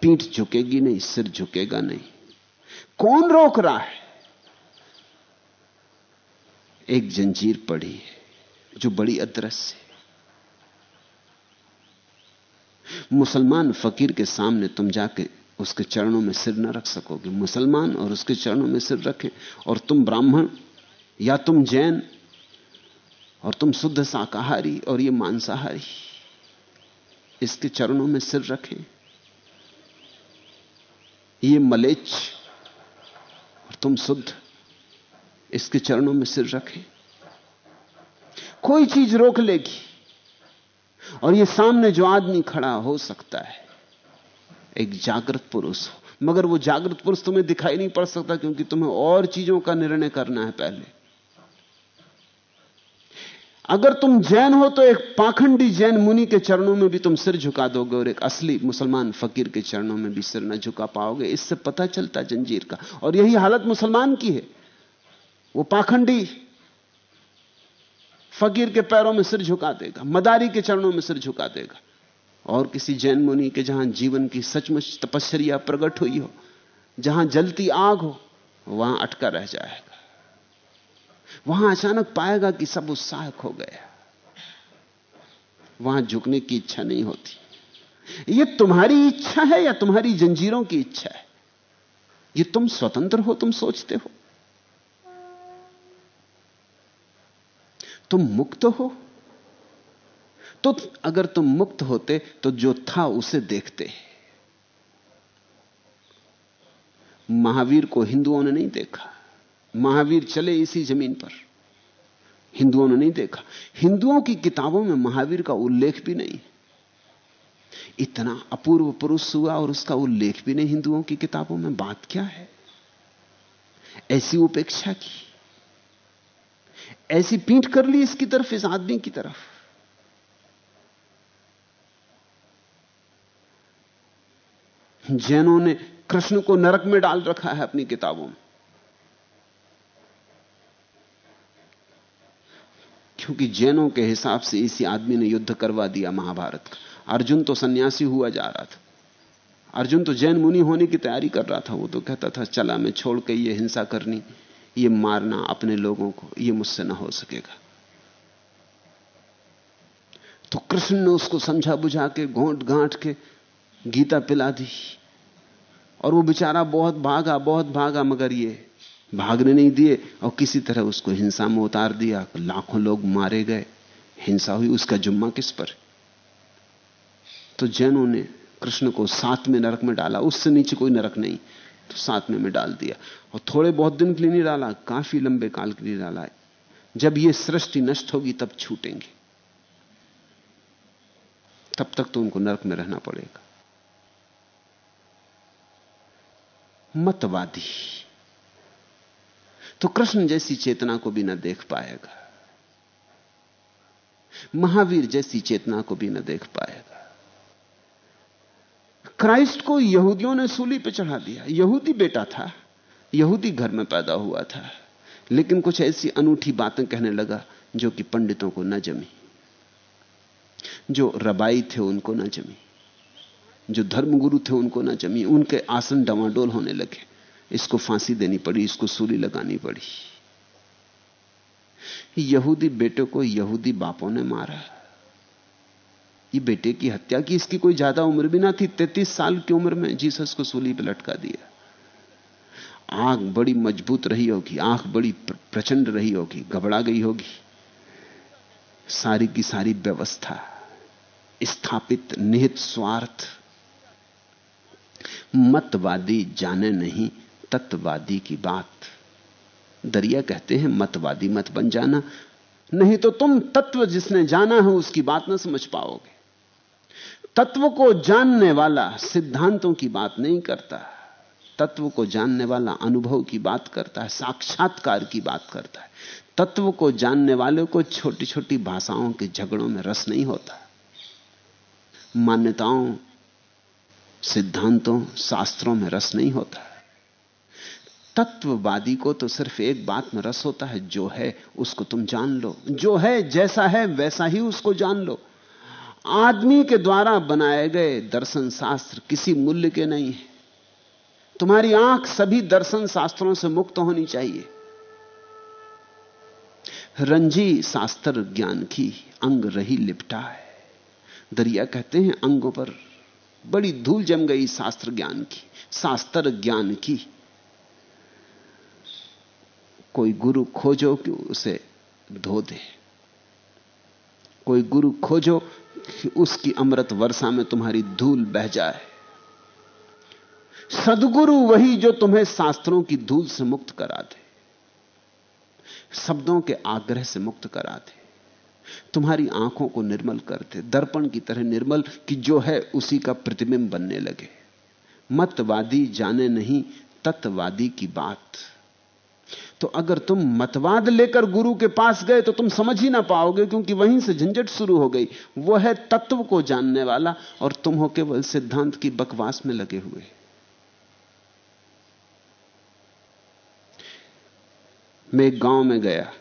पीठ झुकेगी नहीं, सिर झुकेगा नहीं। कौन रोक रहा है? एक जंजीर पड़ी है, जो बड़ी अदृश्य मुसलमान फकीर के सामने तुम जाके उसके चरणों में सिर न रख सकोगे। मुसलमान और उसके चरणों में सिर रखें। और तुम ब्राह्मण या तुम जैन और तुम शुद्ध शाकाहारी और ये मांसाहारी, इसके चरणों में सिर रखें। ये मलेच और तुम शुद्ध, इसके चरणों में सिर रखें। कोई चीज़ रोक लेगी और ये सामने जो आदमी खड़ा हो सकता है एक जागृत पुरुष हो। मगर वो जागृत पुरुष तुम्हें दिखाई नहीं पड़ सकता क्योंकि तुम्हें और चीज़ों का निर्णय करना है पहले। अगर तुम जैन हो तो एक पाखंडी जैन मुनि के चरणों में भी तुम सिर झुका दोगे और एक असली मुसलमान फकीर के चरणों में भी सिर न झुका पाओगे। इससे पता चलता जंजीर का। और यही हालत मुसलमान की है। वो पाखंडी फकीर के पैरों में सिर झुका देगा, मदारी के चरणों में सिर झुका देगा। और किसी जैन मुनि के जहाँ जीवन की सचमुच तपस्या प्रकट हुई हो, जहाँ जलती आग हो, वहाँ अटका रह जाएगा। वहाँ अचानक पाएगा कि सब उत्साह खो गया। वहाँ झुकने की इच्छा नहीं होती। यह तुम्हारी इच्छा है या तुम्हारी जंजीरों की इच्छा है? यह तुम स्वतंत्र हो, तुम सोचते हो। तुम मुक्त हो तो अगर तुम मुक्त होते तो जो था उसे देखते। महावीर को हिंदुओं ने नहीं देखा। महावीर चले इसी ज़मीन पर। हिंदुओं ने नहीं देखा। हिंदुओं की किताबों में महावीर का उल्लेख भी नहीं। इतना अपूर्व पुरुष हुआ और उसका उल्लेख भी नहीं हिंदुओं की किताबों में। बात क्या है? ऐसी उपेक्षा की। ऐसी पीठ कर ली इसकी तरफ़, इस आदमी की तरफ़। जैनों ने कृष्ण को नरक में डाल रखा है अपनी किताबों में। क्योंकि जैनों के हिसाब से इसी आदमी ने युद्ध करवा दिया महाभारत का। अर्जुन तो सन्यासी हुआ जा रहा था। अर्जुन तो जैन मुनि होने की तैयारी कर रहा था। वो तो कहता था, चला मैं छोड़ के ये हिंसा करनी, ये मारना अपने लोगों को, ये मुझसे ना हो सकेगा। तो कृष्ण ने उसको समझा बुझा के घोंट गांठ के गीता पिला दी। और वो बेचारा बहुत भागा बहुत भागा, मगर ये भागने नहीं दिए और किसी तरह उसको हिंसा में उतार दिया। लाखों लोग मारे गए। हिंसा हुई उसका जुम्मा किस पर? तो जैनों ने कृष्ण को साथ में नरक में डाला। उससे नीचे कोई नरक नहीं तो साथ में में डाल दिया। और थोड़े बहुत दिन के लिए नहीं डाला, काफ़ी लंबे काल के लिए डाला। जब ये सृष्टि नष्ट होगी, तब छूटेंगे। तब तक तो उनको नरक में रहना पड़ेगा। मतवादी तो कृष्ण जैसी चेतना को भी न देख पाएगा। महावीर जैसी चेतना को भी न देख पाएगा। क्राइस्ट को यहूदियों ने सूली पर चढ़ा दिया। यहूदी बेटा था। यहूदी घर में पैदा हुआ था। लेकिन कुछ ऐसी अनूठी बातें कहने लगा जो कि पंडितों को न जमी। जो रबाई थे उनको न जमी। जो धर्मगुरु थे, उनको ना जमी। उनके आसन डवाडोल होने लगे। इसको फांसी देनी पड़ी, इसको सूली लगानी पड़ी। यहूदी बेटे को यहूदी बापों ने मारा। ये बेटे की हत्या की, इसकी कोई ज़्यादा उम्र भी ना थी। तैतीस साल की उम्र में जीसस को सूली पर लटका दिया। आँख बड़ी मज़बूत रही होगी, आँख बड़ी प्रचंड रही होगी, घबरा गई होगी। सारी की सारी व्यवस्था, स्थापित, निहित स्वार्थ मतवादी जाने नहीं तत्ववादी की बात। दरिया कहते हैं, मतवादी मत बन जाना। नहीं तो तुम तत्व जिसने जाना है, उसकी बात ना समझ पाओगे। तत्व को जानने वाला सिद्धांतों की बात नहीं करता। तत्व को जानने वाला अनुभव की बात करता है, साक्षात्कार की बात करता है। तत्व को जानने वाले को छोटी छोटी भाषाओं के झगड़ों में रस नहीं होता। मान्यताओं सिद्धांतों, शास्त्रों में रस नहीं होता। तत्ववादी को तो सिर्फ़ एक बात में रस होता है, जो है उसको तुम जान लो। जो है जैसा है, वैसा ही उसको जान लो। आदमी के द्वारा बनाए गए दर्शन शास्त्र किसी मूल्य के नहीं है। तुम्हारी आँख सभी दर्शन शास्त्रों से मुक्त होनी चाहिए। रंजी शास्त्र ज्ञान की अंग रही लिपटा है। दरिया कहते हैं अंगों पर। बड़ी धूल जम गई शास्त्र ज्ञान की, शास्त्र ज्ञान की। कोई गुरु खोजो कि उसे धो दे। कोई गुरु खोजो कि उसकी अमृत वर्षा में तुम्हारी धूल बह जाए। सदगुरु वही जो तुम्हें शास्त्रों की धूल से मुक्त करा दे, शब्दों के आग्रह से मुक्त करा दे। तुम्हारी आँखों को निर्मल कर दे दर्पण की तरह निर्मल कि जो है उसी का प्रतिबिंब बनने लगे। मतवादी जाने नहीं, तत्वादी की बात। तो अगर तुम मतवाद लेकर गुरु के पास गए तो तुम समझ ही ना पाओगे, क्योंकि वहीं से झंझट शुरू हो गई। वो है तत्व को जानने वाला, और तुम हो केवल सिद्धांत की बकवास में लगे हुए। मैं गाँव में गया।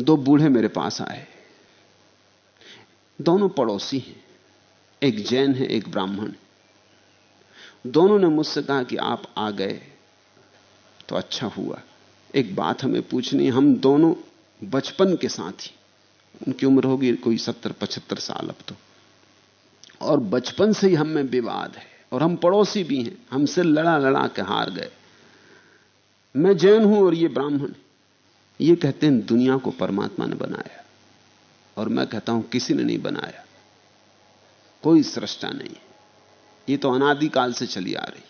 दो बूढ़े मेरे पास आए। दोनों पड़ोसी हैं। एक जैन है, एक ब्राह्मण। दोनों ने मुझसे कहा कि आप आ गए तो अच्छा हुआ। एक बात हमें पूछनी हम दोनों बचपन के साथ। ही उनकी उम्र होगी कोई सत्तर, पचहत्तर साल अब तो। और बचपन से ही हम विवाद है और हम पड़ोसी भी हैं। हमसे लड़ा लड़ा के हार गए। मैं जैन हूँ और ये ब्राह्मण। ये कहते हैं, दुनिया को परमात्मा ने बनाया। और मैं कहता हूँ, किसी ने नहीं बनाया। कोई सृष्टा नहीं ये तो अनादिकाल से चली आ रही।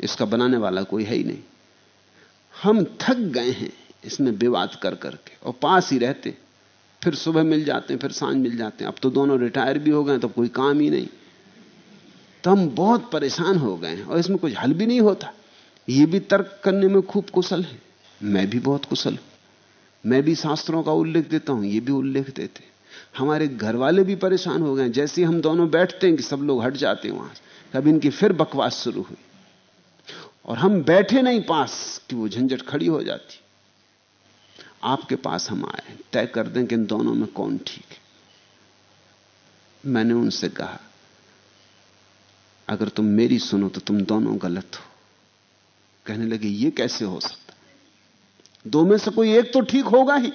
इसका बनाने वाला कोई है ही नहीं। हम थक गए हैं इसमें विवाद कर करके, और पास ही रहते। फिर सुबह मिल जाते हैं, फिर साँझ मिल जाते हैं। अब तो दोनों रिटायर भी हो गए तो कोई काम ही नहीं। तो हम बहुत परेशान हो गए हैं, और इसमें कुछ हल भी नहीं होता। ये भी तर्क करने में खूब कुशल है। मैं भी बहुत कुशल हूँ। मैं भी शास्त्रों का उल्लेख देता हूँ, ये भी उल्लेख देते हमारे घर वाले भी परेशान हो गए जैसे हम दोनों बैठते हैं कि सब लोग हट जाते हैं वहाँ कभी इनकी फिर बकवास शुरू हुई। और हम बैठे नहीं पास कि वो झंझट खड़ी हो जाती। आपके पास हम आए तय कर दें कि इन दोनों में कौन ठीक है। मैंने उनसे कहा, अगर तुम मेरी सुनो तो तुम दोनों गलत हो। कहने लगे, ये कैसे हो सकता दो में से कोई एक तो ठीक होगा ही।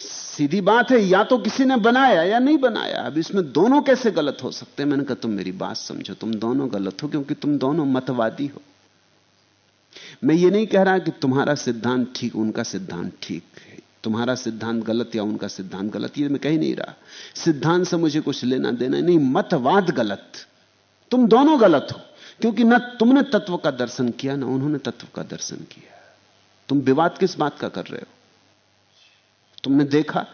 सीधी बात है, या तो किसी ने बनाया या नहीं बनाया। अब इसमें दोनों कैसे गलत हो सकते हैं? मैंने कहा, तुम मेरी बात समझो, तुम दोनों गलत हो, क्योंकि तुम दोनों मतवादी हो। मैं ये नहीं कह रहा कि तुम्हारा सिद्धांत ठीक, उनका सिद्धांत ठीक है। तुम्हारा सिद्धांत गलत या उनका सिद्धांत गलत, ये मैं कह नहीं रहा। सिद्धांत से मुझे कुछ लेना देना नहीं, मतवाद गलत। तुम दोनों गलत हो, क्योंकि न तुमने तत्व का दर्शन किया, ना उन्होंने तत्व का दर्शन किया। तुम विवाद किस बात का कर रहे हो? तुमने देखा?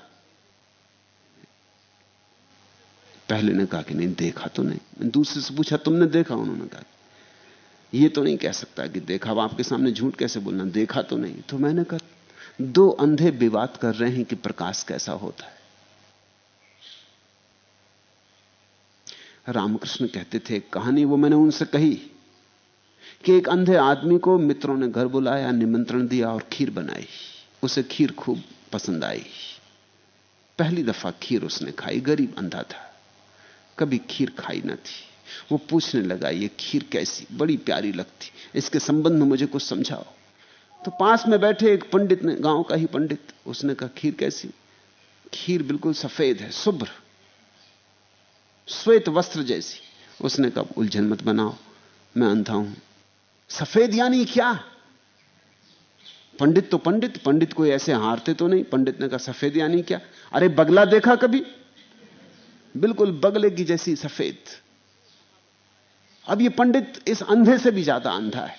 पहले ने कहा कि नहीं, देखा तो नहीं। दूसरे से पूछा, तुमने देखा? उन्होंने कहा ये तो नहीं कह सकता कि देखा। अब आपके सामने झूठ कैसे बोलना? देखा तो नहीं। तो मैंने कहा, दो अंधे विवाद कर रहे हैं कि प्रकाश कैसा होता है। रामकृष्ण कहते थे कहानी वो मैंने उनसे कही। कि एक अंधे आदमी को मित्रों ने घर बुलाया, निमंत्रण दिया और खीर बनाई। उसे खीर खूब पसंद आई। पहली दफ़ा खीर उसने खाई। गरीब अंधा था। कभी खीर खाई ना थी। वो पूछने लगा, ये खीर कैसी? बड़ी प्यारी लगती। इसके संबंध में मुझे कुछ समझाओ? तो पास में बैठे एक पंडित ने, गाँव का ही पंडित, उसने कहा, खीर कैसी? खीर बिल्कुल सफ़ेद है, शुभ्र। श्वेत वस्त्र जैसी। उसने कहा, उलझन मत बनाओ, मैं अंधा हूँ। सफ़ेद यानी क्या? पंडित तो पंडित पंडित कोई ऐसे हारते तो नहीं। पंडित ने कहा, सफ़ेद यानी क्या? अरे, बगला देखा कभी? बिल्कुल बगले की जैसी सफ़ेद। अब ये पंडित इस अंधे से भी ज़्यादा अंधा है।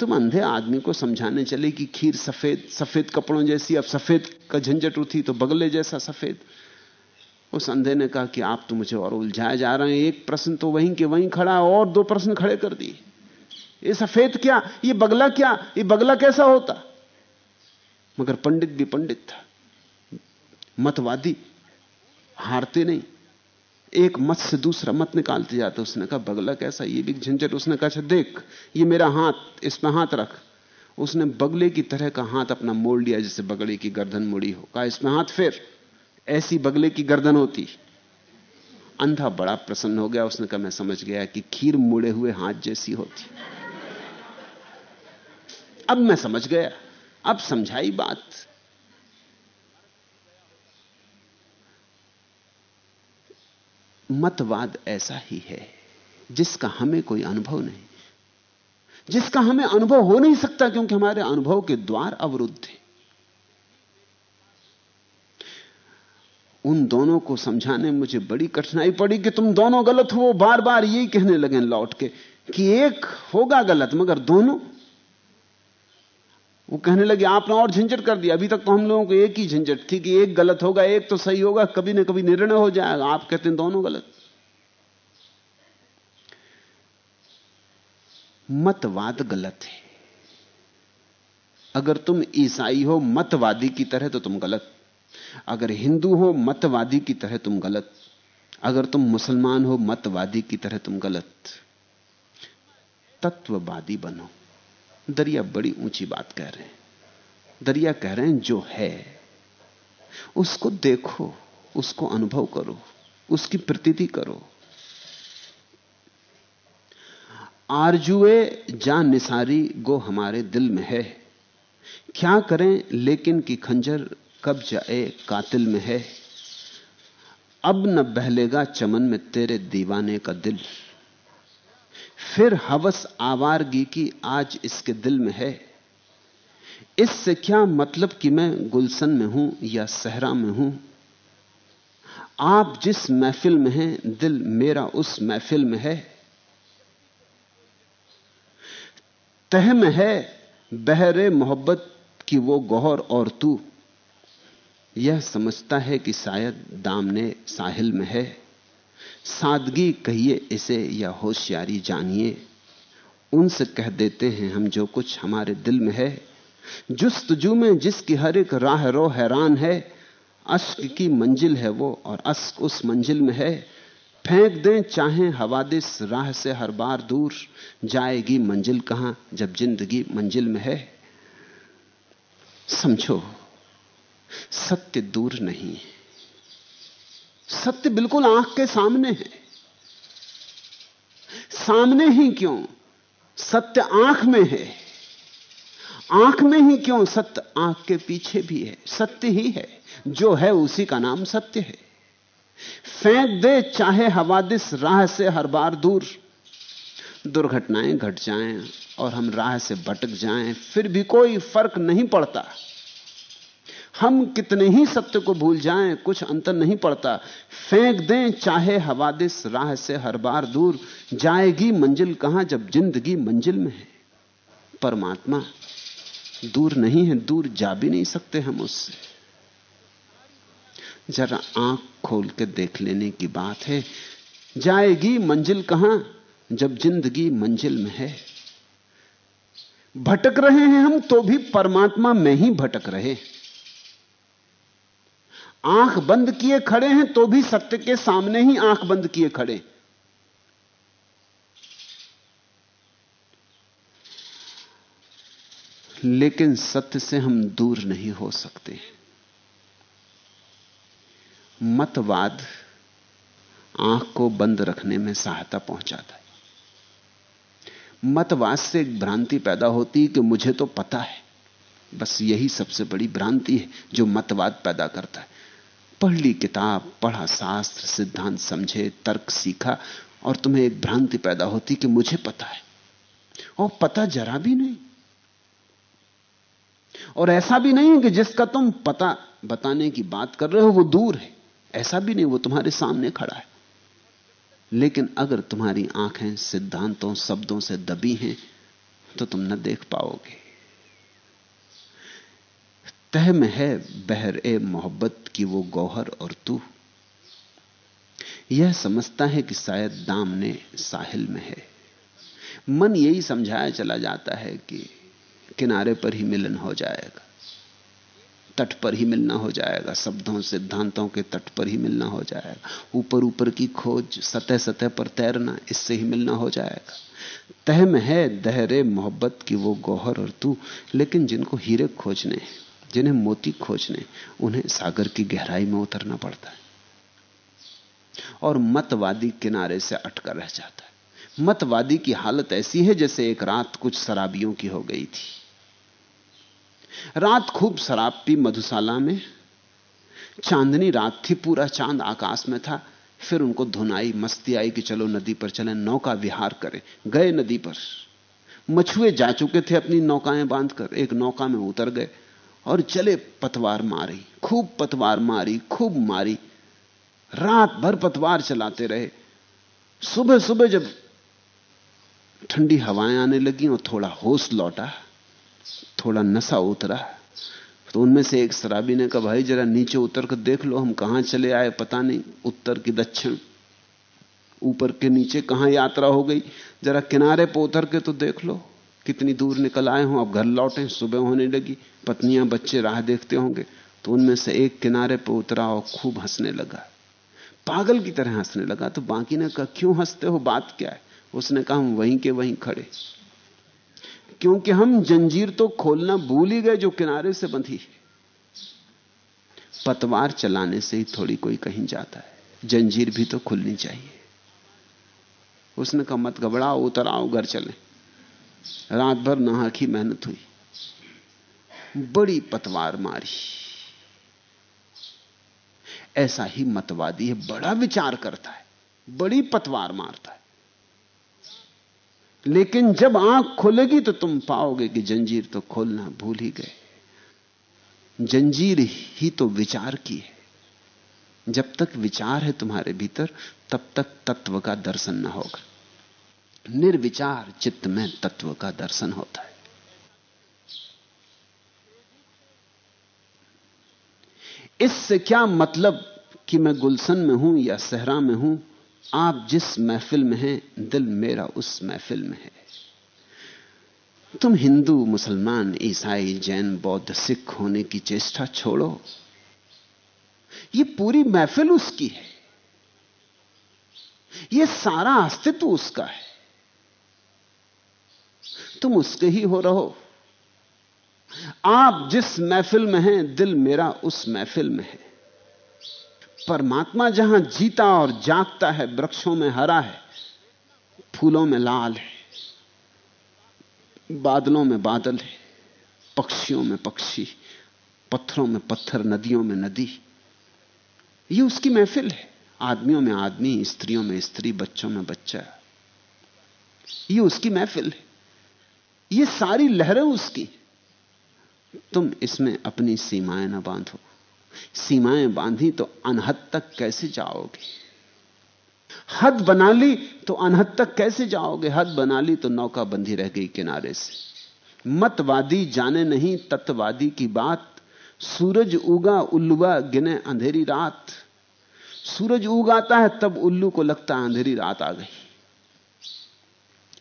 तुम अंधे आदमी को समझाने चले कि खीर सफ़ेद सफ़ेद कपड़ों जैसी, अब सफ़ेद का झंझट उठी तो बगले जैसा सफ़ेद। उस अंधे ने कहा कि आप तो मुझे और उलझाए जा रहे हैं। एक प्रश्न तो वहीं के वहीं खड़ा और दो प्रश्न खड़े कर दिए। ये सफ़ेद क्या? ये बगला क्या? ये बगला कैसा होता? मगर पंडित भी पंडित था। मतवादी। हारते नहीं। एक मत से दूसरा मत निकालते जाते। उसने कहा, बगला कैसा? ये भी झंझट। उसने कहा अच्छा देख, ये मेरा हाथ, इसमें हाथ रख। उसने बगले की तरह का हाथ अपना मोड़ लिया, जैसे बगले की गर्दन मुड़ी हो। कहा, इसमें हाथ फेर। ऐसी बगले की गर्दन होती। अंधा बड़ा प्रसन्न हो गया। उसने कहा, मैं समझ गया कि खीर मुड़े हुए हाथ जैसी होती। अब मैं समझ गया। अब समझाई बात। मतवाद ऐसा ही है, जिसका हमें कोई अनुभव नहीं। जिसका हमें अनुभव हो नहीं सकता, क्योंकि हमारे अनुभव के द्वार अवरुद्ध हैं। उन दोनों को समझाने मुझे बड़ी कठिनाई पड़ी कि तुम दोनों गलत हो। बार बार यही कहने लगे लौट के कि एक होगा गलत, मगर दोनों वो कहने लगे, आपने और झंझट कर दिया। अभी तक तो हम लोगों को एक ही झंझट थी कि एक गलत होगा, एक तो सही होगा, कभी ना कभी निर्णय हो जाएगा। आप कहते हैं दोनों गलत। मतवाद गलत है। अगर तुम ईसाई हो, मतवादी की तरह तो तुम गलत। अगर हिंदू हो, मतवादी की तरह तुम गलत। अगर तुम मुसलमान हो, मतवादी की तरह तुम गलत। तत्ववादी बनो। दरिया बड़ी ऊँची बात कह रहे हैं। दरिया कह रहे हैं, जो है, उसको देखो, उसको अनुभव करो, उसकी प्रतीति करो। आरजुए जा निसारी, गो हमारे दिल में है। क्या करें लेकिन की खंजर कब जाए, कातिल में है। अब न बहलेगा चमन में तेरे दीवाने का दिल। फिर हवस आवारगी की आज इसके दिल में है। इससे क्या मतलब कि मैं गुलशन में हूँ या सहरा में हूँ? आप जिस महफिल में हैं, दिल मेरा उस महफिल में है। तह में है बहरे मोहब्बत की वो गौहर और तू। यह समझता है कि शायद दामने साहिल में है। सादगी कहिए इसे या होशियारी जानिए। उनसे कह देते हैं, हम जो कुछ हमारे दिल में है, जुस्तजू में जिसकी हर एक राह रो हैरान है, अश्क की मंजिल है वो और अश्क उस मंजिल में है। फेंक दें चाहे हवादिस, राह से हर बार दूर जाएगी मंजिल कहाँ, जब ज़िंदगी मंजिल में है। समझो, सत्य दूर नहीं है। सत्य बिल्कुल आँख के सामने है। सामने ही क्यों? सत्य आँख में है। आँख में ही क्यों? सत्य आँख के पीछे भी है। सत्य ही है। जो है उसी का नाम सत्य है। फेंक दे चाहे हवादिस, राह से हर बार दूर। दुर्घटनाएँ घट जाएँ और हम राह से भटक जाएँ, फिर भी कोई फ़र्क नहीं पड़ता। हम कितने ही सत्य को भूल जाएँ, कुछ अंतर नहीं पड़ता। फेंक दें, चाहे हवादिस राह से हर बार दूर। जाएगी मंजिल कहाँ जब ज़िंदगी मंजिल में है? परमात्मा दूर नहीं है, दूर जा भी नहीं सकते हम उससे। जरा आँख खोल के देख लेने की बात है। जाएगी मंजिल कहाँ जब ज़िंदगी मंजिल में है? भटक रहे हैं हम तो भी परमात्मा में ही भटक रहे। आँख बंद किए खड़े हैं तो भी सत्य के सामने ही आँख बंद किए खड़े। लेकिन सत्य से हम दूर नहीं हो सकते। मतवाद आँख को बंद रखने में सहायता पहुंचाता है। मतवाद से एक भ्रांति पैदा होती कि मुझे तो पता है। बस यही सबसे बड़ी भ्रांति है जो मतवाद पैदा करता है। पढ़ ली किताब, पढ़ा शास्त्र, सिद्धांत समझे, तर्क सीखा और तुम्हें एक भ्रांति पैदा होती कि मुझे पता है। और पता जरा भी नहीं। और ऐसा भी नहीं कि जिसका तुम पता बताने की बात कर रहे हो, वो दूर है। ऐसा भी नहीं, वो तुम्हारे सामने खड़ा है। लेकिन अगर तुम्हारी आँखें सिद्धांतों, शब्दों से दबी हैं तो तुम न देख पाओगे। तह में है बहर ए मोहब्बत की वो गौहर और तू। यह समझता है कि शायद दामने साहिल में है। मन यही समझाया चला जाता है कि किनारे पर ही मिलन हो जाएगा, तट पर ही मिलना हो जाएगा, शब्दों, सिद्धांतों के तट पर ही मिलना हो जाएगा। ऊपर ऊपर की खोज, सतह सतह पर तैरना, इससे ही मिलना हो जाएगा। तह में है दहरे मोहब्बत की वो गौहर और तू, लेकिन जिनको हीरे खोजने जिन्हें मोती खोजने, उन्हें सागर की गहराई में उतरना पड़ता है। और मतवादी किनारे से अटका रह जाता है। मतवादी की हालत ऐसी है जैसे एक रात कुछ शराबियों की हो गई थी। रात खूब शराब पी मधुशाला में। चांदनी रात थी, पूरा चाँद आकाश में था। फिर उनको धुनाई, मस्ती आई कि चलो नदी पर चले, नौका विहार करें। गए नदी पर। मछुए जा चुके थे अपनी नौकाएँ बांधकर। एक नौका में उतर गए। और चले पतवार मारी, खूब पतवार मारी, खूब मारी। रात भर पतवार चलाते रहे। सुबह सुबह जब ठंडी हवाएँ आने लगी और थोड़ा होश लौटा, थोड़ा नशा उतरा तो उनमें से एक शराबी ने कहा, भाई, जरा नीचे उतर कर देख लो, हम कहाँ चले आए, पता नहीं, उत्तर की दक्षिण, ऊपर के नीचे कहाँ यात्रा हो गई? जरा किनारे पर उतर के तो देख लो। कितनी दूर निकल आए हों, अब घर लौटे, सुबह होने लगी, पत्नियाँ, बच्चे राह देखते होंगे तो उनमें से एक किनारे पर उतरा और खूब हंसने लगा। पागल की तरह हंसने लगा तो बाकी ने कहा, क्यों हँसते हो? बात क्या है? उसने कहा, हम वहीं के वहीं खड़े। क्योंकि हम जंजीर तो खोलना भूल ही गए जो किनारे से बंधी पतवार चलाने से ही थोड़ी कोई कहीं जाता है। जंजीर भी तो खुलनी चाहिए। उसने कहा, मत घबराओ, उतर आओ, घर चले। रात भर नहा की मेहनत हुई। बड़ी पतवार मारी। ऐसा ही मतवादी है, बड़ा विचार करता है, बड़ी पतवार मारता है। लेकिन जब आँख खोलेगी तो तुम पाओगे कि जंजीर तो खोलना भूल ही गए। जंजीर ही तो विचार की है। जब तक विचार है तुम्हारे भीतर, तब तक तत्व का दर्शन ना होगा। निर्विचार चित्त में तत्व का दर्शन होता है। इससे क्या मतलब कि मैं गुलशन में हूँ या सहरा में हूँ? आप जिस महफिल में हैं, दिल मेरा उस महफिल में है। तुम हिंदू, मुसलमान, ईसाई, जैन, बौद्ध, सिख होने की चेष्टा छोड़ो। ये पूरी महफिल उसकी है। ये सारा अस्तित्व उसका है। तुम उसके ही हो रहो। आप जिस महफिल में हैं, दिल मेरा उस महफिल में है। परमात्मा जहाँ जीता और जागता है, वृक्षों में हरा है, फूलों में लाल है, बादलों में बादल है, पक्षियों में पक्षी, पत्थरों में पत्थर, नदियों में नदी, ये उसकी महफिल है। आदमियों में आदमी, स्त्रियों में स्त्री, बच्चों में बच्चा, ये उसकी महफिल है। ये सारी लहरें उसकी। तुम इसमें अपनी सीमाएँ ना बांधो। सीमाएँ बांधी तो अनहद तक कैसे जाओगे? हद बना ली तो अनहद तक कैसे जाओगे? हद बना ली तो नौका बंधी रह गई किनारे से। मतवादी जाने नहीं तत्वादी की बात। सूरज उगा, उल्लुआ गिने अंधेरी रात। सूरज उगाता है तब उल्लू को लगता है अंधेरी रात आ गई।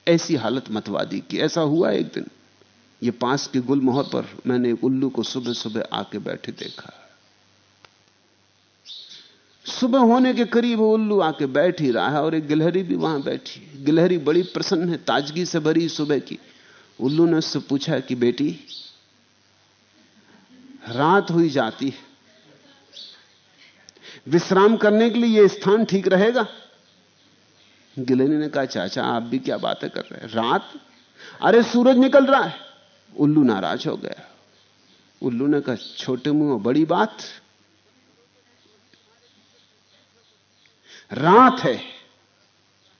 ऐसी हालत मतवादी की। ऐसा हुआ एक दिन। ये पास के गुलमोहर पर मैंने एक उल्लू को सुबह सुबह आके बैठे देखा। सुबह होने के करीब उल्लू आके बैठ ही रहा है और एक गिलहरी भी वहाँ बैठी गिलहरी बड़ी प्रसन्न है, ताजगी से भरी सुबह की। उल्लू ने उससे पूछा कि, बेटी, रात हुई जाती है। विश्राम करने के लिए यह स्थान ठीक रहेगा? गिलहरी ने कहा, चाचा, आप भी क्या बातें कर रहे हैं? रात? अरे, सूरज निकल रहा है। उल्लू नाराज़ हो गया। उल्लू ने कहा, छोटे मुँह, बड़ी बात। रात है।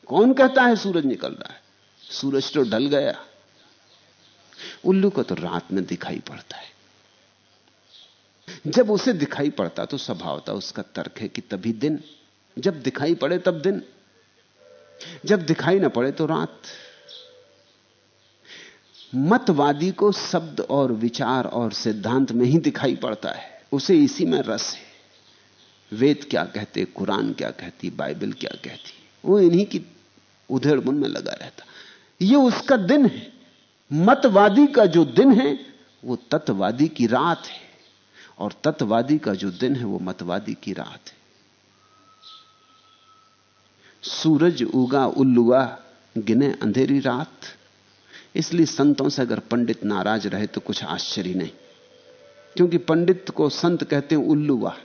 कौन कहता है सूरज निकल रहा है? सूरज तो ढल गया। उल्लू को तो रात में दिखाई पड़ता है। जब उसे दिखाई पड़ता तो स्वभावता उसका तर्क है कि तभी दिन, जब दिखाई पड़े तब दिन। जब दिखाई ना पड़े तो रात। मतवादी को शब्द और विचार और सिद्धांत में ही दिखाई पड़ता है। उसे इसी में रस है। वेद क्या कहते, कुरान क्या कहती, बाइबल क्या कहती, वो इन्हीं की उधेड़ बुन में लगा रहता। ये उसका दिन है। मतवादी का जो दिन है, वो तत्वादी की रात है। और तत्वादी का जो दिन है, वो मतवादी की रात है। सूरज उगा उल्लुआ, गिने अंधेरी रात। इसलिए संतों से अगर पंडित नाराज़ रहे तो कुछ आश्चर्य नहीं। क्योंकि पंडित को संत कहते हैं उल्लुआ।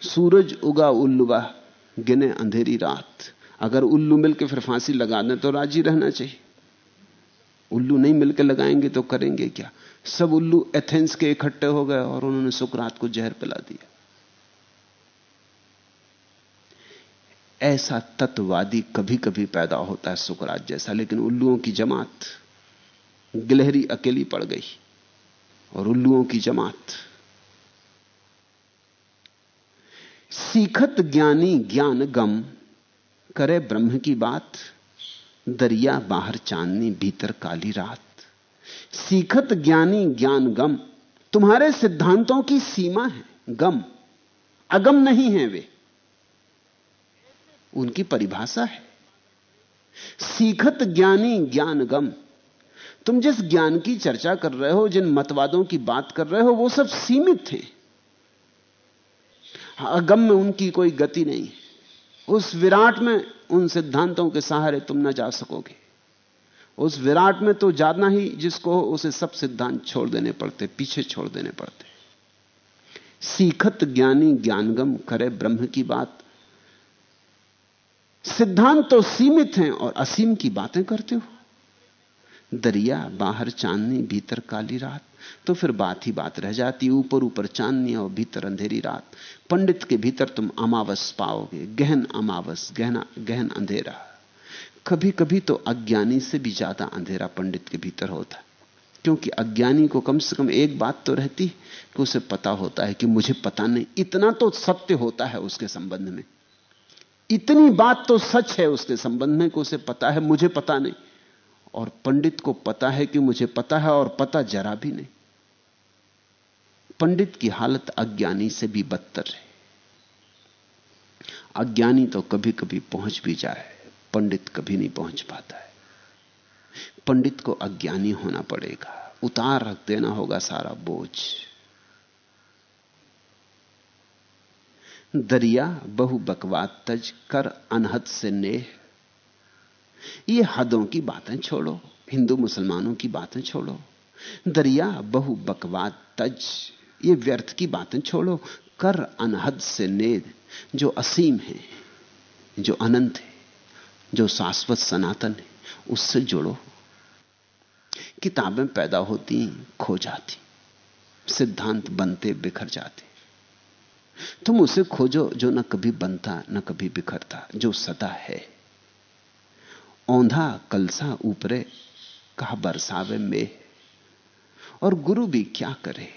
सूरज उगा उल्लुआ, गिने अंधेरी रात। अगर उल्लू मिलकर फिर फांसी लगा दें तो राज़ी रहना चाहिए। उल्लू नहीं मिलकर लगाएँगे तो करेंगे क्या? सब उल्लू एथेंस के इकट्ठे हो गए और उन्होंने सुकरात को जहर पिला दिया। ऐसा तत्ववादी कभी कभी पैदा होता है सुकरात जैसा, लेकिन उल्लुओं की जमात गिलहरी अकेली पड़ गई और उल्लुओं की जमात सीखत ज्ञानी ज्ञान गम, करे ब्रह्म की बात, दरिया बाहर चांदनी भीतर काली रात। सीखत ज्ञानी ज्ञान गम, तुम्हारे सिद्धांतों की सीमा है, गम, अगम नहीं है वे। उनकी परिभाषा है। सीखत ज्ञानी ज्ञान गम तुम जिस ज्ञान की चर्चा कर रहे हो, जिन मतवादों की बात कर रहे हो, वो सब सीमित थे। अगम में उनकी कोई गति नहीं। उस विराट में उन सिद्धांतों के सहारे तुम ना जा सकोगे। उस विराट में तो जाना ही जिसको उसे सब सिद्धांत छोड़ देने पड़ते, पीछे छोड़ देने पड़ते। सीखत ज्ञानी ज्ञानगम, करे ब्रह्म की बात। सिद्धांत तो सीमित हैं और असीम की बातें करते हो। दरिया, बाहर चांदनी, भीतर काली रात। तो फिर बात ही बात रह जाती, ऊपर ऊपर चांदनी और भीतर अंधेरी रात। पंडित के भीतर तुम अमावस पाओगे, गहन अमावस, गहना, गहन अंधेरा। कभी कभी तो अज्ञानी से भी ज़्यादा अंधेरा पंडित के भीतर होता है। क्योंकि अज्ञानी को कम से कम एक बात तो रहती, कि उसे पता होता है कि मुझे पता नहीं। इतना तो सत्य होता है उसके संबंध में। इतनी बात तो सच है उसके संबंध में कि उसे पता है, मुझे पता नहीं। और पंडित को पता है कि मुझे पता है और पता जरा भी नहीं। पंडित की हालत अज्ञानी से भी बदतर है। अज्ञानी तो कभी कभी पहुँच भी जाए, पंडित कभी नहीं पहुँच पाता है। पंडित को अज्ञानी होना पड़ेगा, उतार रख देना होगा सारा बोझ। दरिया, बहु बकवाद, तज, कर, अनहद से नेह। ये हदों की बातें छोड़ो, हिंदू मुसलमानों की बातें छोड़ो। दरिया, बहु बकवाद, तज, ये व्यर्थ की बातें छोड़ो। कर, अनहद से नेद जो असीम है, जो अनंत है, जो शाश्वत सनातन है, उससे जुड़ो। किताबें पैदा होती, खो जाती, सिद्धांत बनते बिखर जाते। तुम उसे खोजो जो न कभी बनता, न कभी बिखरता, जो सदा है। औंधा कलसा ऊपरे, कहा बरसावे में। और गुरु भी क्या करे?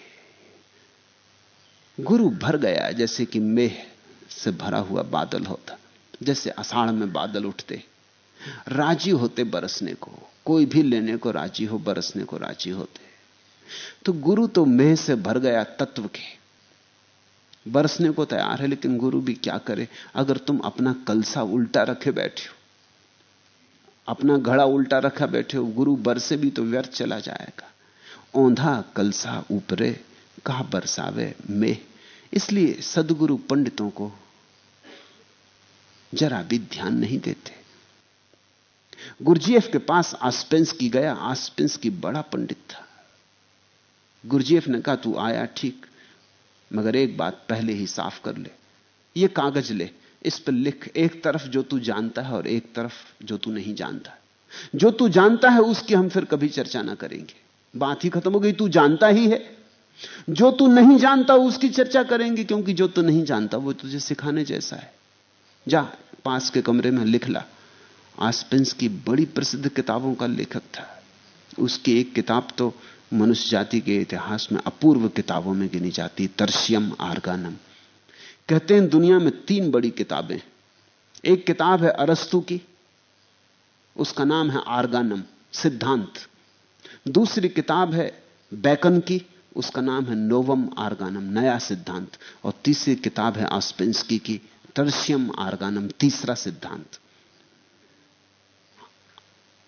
गुरु भर गया, जैसे कि मेह से भरा हुआ बादल होता, जैसे अषाढ़ में बादल उठते। राज़ी होते बरसने को, कोई भी लेने को राज़ी हो, बरसने को राज़ी होते। तो गुरु तो मेह से भर गया तत्व के बरसने को तैयार है, लेकिन गुरु भी क्या करे? अगर तुम अपना कलसा उल्टा रखे बैठे हो, अपना घड़ा उल्टा रखा बैठे हो, गुरु बरसे भी तो व्यर्थ चला जाएगा। औंधा कलसा ऊपरे, कहा बरसावे? में। इसलिए सदगुरु पंडितों को जरा भी ध्यान नहीं देते। गुरजीएफ के पास आसपेंस की गया, आसपेंस की बड़ा पंडित था। गुरजीएफ ने कहा, तू आया, ठीक मगर एक बात पहले ही साफ़ कर ले। ये कागज़ ले, इस पर लिख, एक तरफ़ जो तू जानता है और एक तरफ़ जो तू नहीं जानता। जो तू जानता है उसकी हम फिर कभी चर्चा ना करेंगे। बात ही खत्म हो गई, तू जानता ही है। जो तू नहीं जानता उसकी चर्चा करेंगे, क्योंकि जो तू नहीं जानता वो तुझे सिखाने जैसा है। जा, पास के कमरे में लिख ला। आसपेंस की बड़ी प्रसिद्ध किताबों का लेखक था। उसकी एक किताब तो मनुष्य जाति के इतिहास में अपूर्व किताबों में गिनी जाती तरशियम आर्गानम। कहते हैं, दुनिया में तीन बड़ी किताबें। एक किताब है अरस्तु की, उसका नाम है आर्गानम, सिद्धांत। दूसरी किताब है बैकन की, उसका नाम है नोवम आर्गानम, नया सिद्धांत। और तीसरी किताब है आस्पेंसकी की टर्शियम आर्गानम, तीसरा सिद्धांत।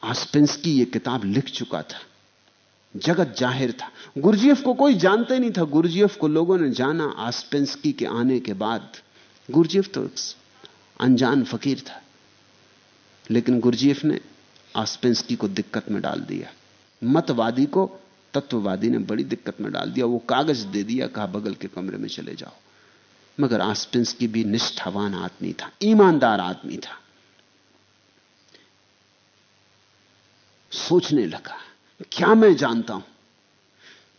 आस्पेंसकी यह किताब लिख चुका था। जगत ज़ाहिर था। गुरजीएफ को कोई जानते नहीं था। गुरजीएफ को लोगों ने जाना आस्पेंसकी के आने के बाद। गुरजीएफ तो अनजान फकीर था। लेकिन गुरजीएफ ने आस्पेंसकी को दिक्कत में डाल दिया। मतवादी को तत्ववादी ने बड़ी दिक्कत में डाल दिया। वो कागज़ दे दिया, कहा, बगल के कमरे में चले जाओ। मगर आस्पिंस की भी निष्ठावान आदमी था। ईमानदार आदमी था। सोचने लगा। क्या मैं जानता हूँ?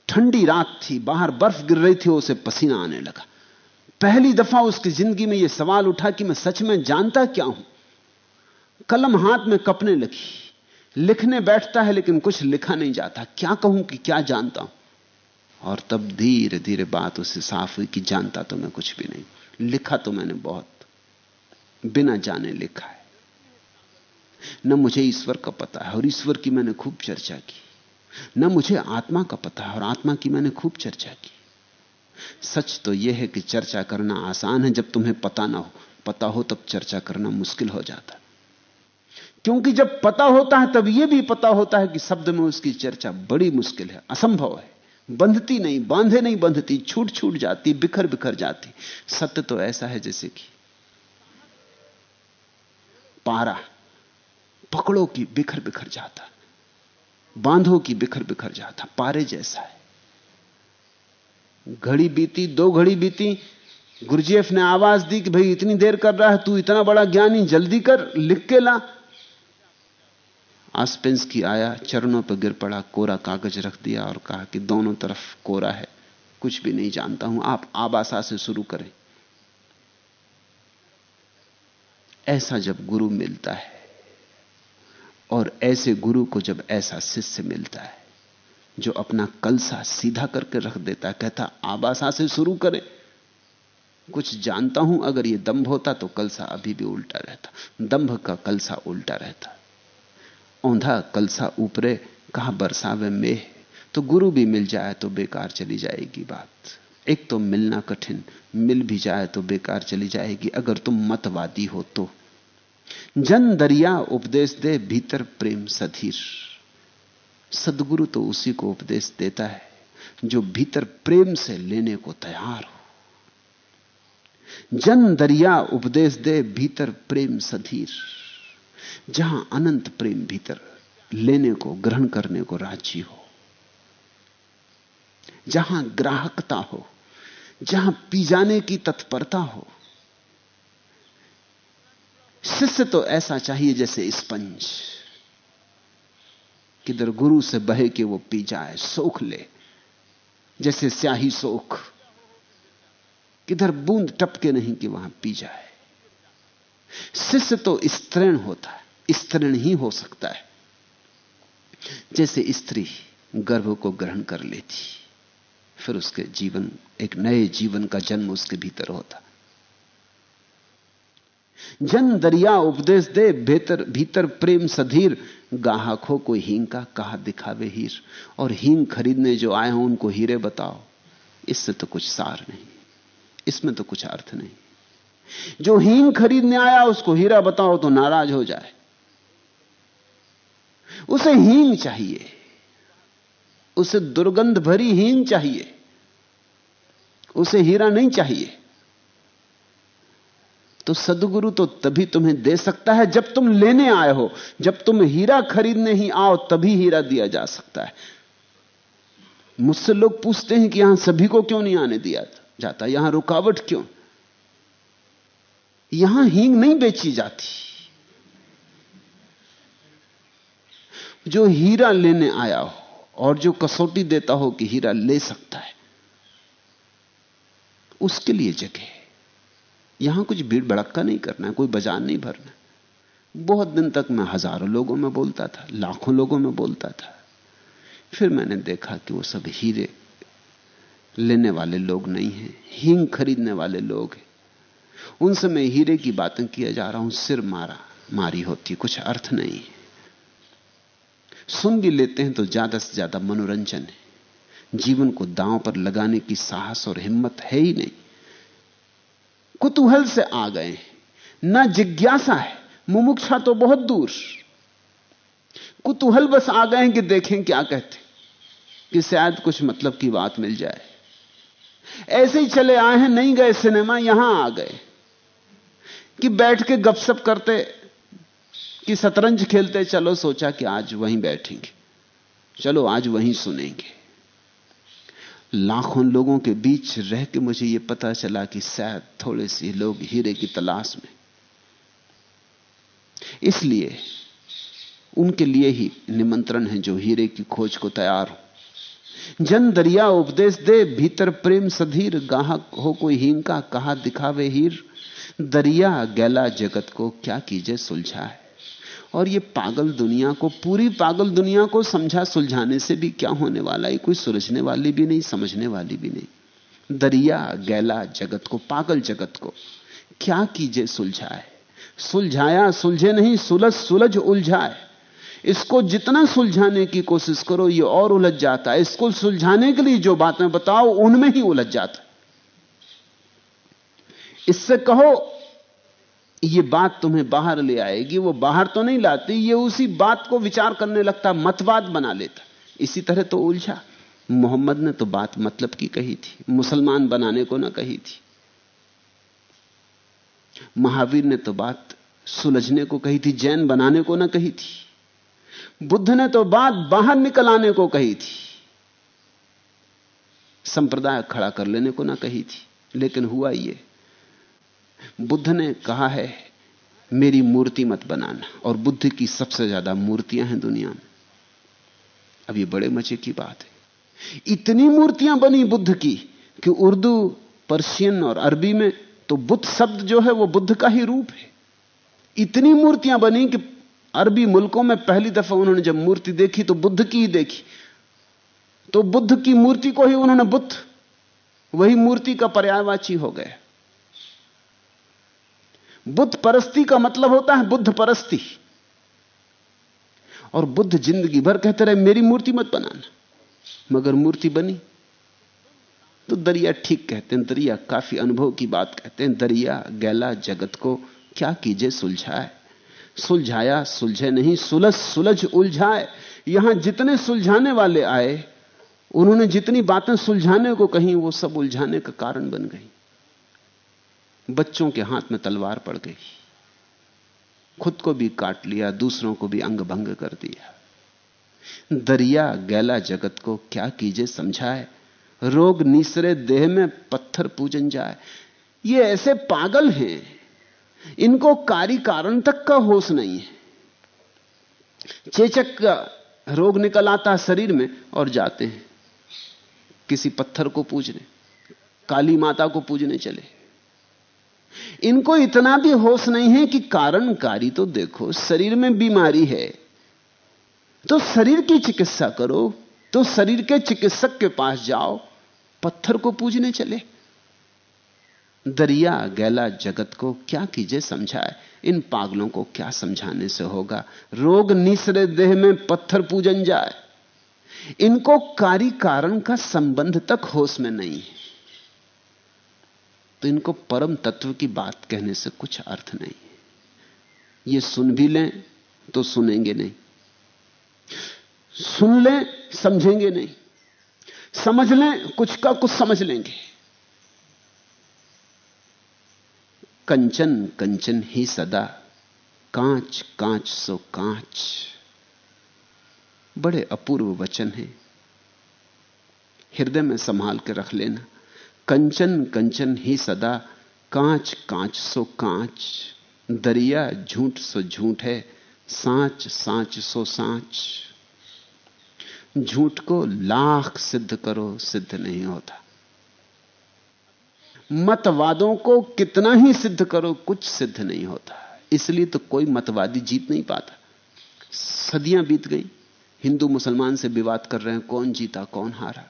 ठंडी रात थी, बाहर बर्फ़ गिर रही थी, उसे पसीना आने लगा। पहली दफ़ा उसकी ज़िंदगी में यह सवाल उठा कि मैं सच में जानता क्या हूँ? कलम हाथ में कपने लगी। लिखने बैठता है, लेकिन कुछ लिखा नहीं जाता। क्या कहूँ कि क्या जानता हूँ? और तब धीरे धीरे बात उसे साफ़ हुई कि जानता तो मैं कुछ भी नहीं। लिखा तो मैंने बहुत। बिना जाने लिखा है। न मुझे ईश्वर का पता है, और ईश्वर की मैंने खूब चर्चा की। न मुझे आत्मा का पता है और आत्मा की मैंने खूब चर्चा की। सच तो यह है कि चर्चा करना आसान है, जब तुम्हें पता ना हो। पता हो तब चर्चा करना मुश्किल हो जाता क्योंकि जब पता होता है, तब यह भी पता होता है कि शब्द में उसकी चर्चा बड़ी मुश्किल है, असंभव है। बंधती नहीं, बांधे नहीं बंधती, छूट छूट जाती, बिखर बिखर जाती। सत्य तो ऐसा है जैसे कि पारा पकड़ो की बिखर बिखर जाता। बांधो की बिखर बिखर जाता पारे जैसा है। घड़ी बीती, दो घड़ी बीती गुरुजेफ ने आवाज़ दी कि भाई इतनी देर कर रहा है, तू इतना बड़ा ज्ञानी, जल्दी कर, लिख के ला। आसपेंस की आया, चरणों पर गिर पड़ा, कोरा कागज़ रख दिया और कहा कि दोनों तरफ़ कोरा है, कुछ भी नहीं जानता हूँ, आप आबासा से शुरू करें। ऐसा जब गुरु मिलता है और ऐसे गुरु को जब ऐसा शिष्य मिलता है, जो अपना कलसा सीधा करके रख देता कहता आबासा से शुरू करें। कुछ जानता हूँ, अगर यह दंभ होता तो कलसा अभी भी उल्टा रहता। दंभ का कलसा उल्टा रहता। औंधा कलसा ऊपरे, कहा बरसावे में तो गुरु भी मिल जाए तो बेकार चली जाएगी बात। एक तो मिलना कठिन, मिल भी जाए तो बेकार चली जाएगी। अगर तुम मतवादी हो तो। जन दरिया उपदेश दे भीतर प्रेम सधीर। सदगुरु तो उसी को उपदेश देता है, जो भीतर प्रेम से लेने को तैयार हो। जन दरिया उपदेश दे भीतर प्रेम सधीर, जहाँ अनंत प्रेम भीतर लेने को, ग्रहण करने को राज़ी हो। जहाँ ग्राहकता हो, जहाँ पी जाने की तत्परता हो शिष्य तो ऐसा चाहिए जैसे स्पंज। किधर गुरु से बहे के वो पी जाए, सोख ले। जैसे स्याही सोख। किधर बूंद टपके नहीं कि वहाँ पी जाए। शिष्य तो स्त्रीण होता है स्त्रीण ही हो सकता है। जैसे स्त्री गर्भ को ग्रहण कर लेती, फिर उसके जीवन, एक नए जीवन का जन्म उसके भीतर होता। जन दरिया उपदेश दे, भीतर भीतर प्रेम सधीर। गाहक कोई हींग का कहा दिखावे हीर, और हींग खरीदने जो आए हो उनको हीरे बताओ। इससे तो कुछ सार नहीं, इसमें तो कुछ अर्थ नहीं। जो हींग खरीदने आया, उसको हीरा बताओ तो नाराज़ हो जाए। उसे हींग चाहिए, उसे दुर्गंध भरी हींग चाहिए, उसे हीरा नहीं चाहिए। तो सदगुरु तो तभी तुम्हें दे सकता है जब तुम लेने आए हो। जब तुम हीरा खरीदने ही आओ, तभी हीरा दिया जा सकता है। मुझसे लोग पूछते हैं कि यहाँ सभी को क्यों नहीं आने दिया जाता? यहाँ रुकावट क्यों? यहाँ हींग नहीं बेची जाती। जो हीरा लेने आया हो और जो कसौटी देता हो कि हीरा ले सकता है, उसके लिए जगह यहाँ कुछ भीड़ भड़क्का नहीं करना है, कोई बाज़ार नहीं भरना बहुत दिन तक मैं हज़ारों लोगों में बोलता था, लाखों लोगों में बोलता था। फिर मैंने देखा कि वो सब हीरे लेने वाले लोग नहीं हैं, हींग खरीदने वाले लोग हैं। उनसे मैं हीरे की बातें किया जा रहा हूँ, सिर मारा, मारी होती, कुछ अर्थ नहीं है। सुन भी लेते हैं तो ज़्यादा से ज़्यादा मनोरंजन है। जीवन को दांव पर लगाने की साहस और हिम्मत है ही नहीं। कुतूहल से आ गए ना जिज्ञासा है, मुमुक्षा तो बहुत दूर। कुतूहल बस आ गए कि देखें क्या कहते कि शायद कुछ मतलब की बात मिल जाए। ऐसे ही चले आए हैं, नहीं गए सिनेमा, यहाँ आ गए। कि बैठ के गपशप करते, कि शतरंज खेलते, चलो सोचा कि आज वहीं बैठेंगे। चलो आज वहीं सुनेंगे। लाखों लोगों के बीच रह के मुझे यह पता चला कि शायद थोड़े से लोग हीरे की तलाश में। इसलिए उनके लिए ही निमंत्रण है जो हीरे की खोज को तैयार हो। जन दरिया उपदेश दे, भीतर प्रेम सधीर, गाहक हो कोई हींग का कहा दिखावे हीर। दरिया गैला जगत को क्या कीजिए सुलझा है और ये पागल दुनिया को, पूरी पागल दुनिया को समझा सुलझाने से भी क्या होने वाला है? कोई सुलझने वाली भी नहीं, समझने वाली भी नहीं। दरिया, गैला जगत को, पागल जगत को क्या कीजिए सुलझाए? सुलझाया सुलझे नहीं, सुलझ सुलझ उलझाए। इसको जितना सुलझाने की कोशिश करो, ये और उलझ जाता है। इसको सुलझाने के लिए जो बातें बताओ, उनमें ही उलझ जाता इससे कहो ये बात तुम्हें बाहर ले आएगी, वो बाहर तो नहीं लाती, ये उसी बात को विचार करने लगता, मतवाद बना लेता। इसी तरह तो उलझा। मोहम्मद ने तो बात मतलब की कही थी, मुसलमान बनाने को ना कही थी। महावीर ने तो बात सुलझने को कही थी, जैन बनाने को ना कही थी। बुद्ध ने तो बात बाहर निकल आने को कही थी। संप्रदाय खड़ा कर लेने को ना कही थी। लेकिन हुआ ये बुद्ध ने कहा है, मेरी मूर्ति मत बनाना, और बुद्ध की सबसे ज़्यादा मूर्तियाँ हैं दुनिया में। अब ये बड़े मज़े की बात है। इतनी मूर्तियाँ बनी बुद्ध की कि उर्दू, पर्शियन और अरबी में तो बुद्ध शब्द जो है वो बुद्ध का ही रूप है। इतनी मूर्तियाँ बनी कि अरबी मुल्कों में पहली दफ़ा उन्होंने जब मूर्ति देखी तो बुद्ध की ही देखी। तो बुद्ध की मूर्ति को ही उन्होंने बुद्ध, वही मूर्ति का पर्यायवाची हो गया। बुद्ध परस्ती का मतलब होता है बुद्ध परस्ती। और बुद्ध ज़िंदगी भर कहते रहे, मेरी मूर्ति मत बनाना। मगर मूर्ति बनी। तो दरिया ठीक कहते हैं, दरिया काफ़ी अनुभव की बात कहते हैं, दरिया गैला जगत को क्या कीजिए सुलझाए। सुलझाया, सुलझे नहीं, सुलझ सुलझ उलझाए। यहाँ जितने सुलझाने वाले आए, उन्होंने जितनी बातें सुलझाने को कही, वो सब उलझाने का कारण बन गई। बच्चों के हाथ में तलवार पड़ गई। खुद को भी काट लिया, दूसरों को भी अंग भंग कर दिया। दरिया गैला जगत को क्या कीजिए समझाए? रोग निसरे देह में पत्थर पूजन जाए। ये ऐसे पागल हैं। इनको कार्य कारण तक का होश नहीं है। चेचक का रोग निकल आता शरीर में और जाते हैं। किसी पत्थर को पूजने, काली माता को पूजने चले। इनको इतना भी होश नहीं है कि कारणकारी तो देखो, शरीर में बीमारी है। तो शरीर की चिकित्सा करो तो शरीर के चिकित्सक के पास जाओ, पत्थर को पूजने चले। दरिया गैला जगत को क्या कीजिए समझाए? इन पागलों को क्या समझाने से होगा? रोग निसरे देह में पत्थर पूजन जाए। इनको कार्य कारण का संबंध तक होश में नहीं है। तो इनको परम तत्व की बात कहने से कुछ अर्थ नहीं। ये सुन भी लें तो सुनेंगे नहीं। सुन लें, समझेंगे नहीं। समझ लें, कुछ का कुछ समझ लेंगे। कंचन कंचन ही सदा, कांच कांच सो कांच। बड़े अपूर्व वचन हैं। हृदय में संभाल के रख लेना। कंचन कंचन ही सदा, कांच कांच सो कांच, दरिया झूठ सो झूठ है, सांच सांच सो सांच। झूठ को लाख सिद्ध करो, सिद्ध नहीं होता। मतवादों को कितना ही सिद्ध करो, कुछ सिद्ध नहीं होता। इसलिए तो कोई मतवादी जीत नहीं पाता। सदियाँ बीत गई, हिंदू मुसलमान से विवाद कर रहे हैं, कौन जीता, कौन हारा?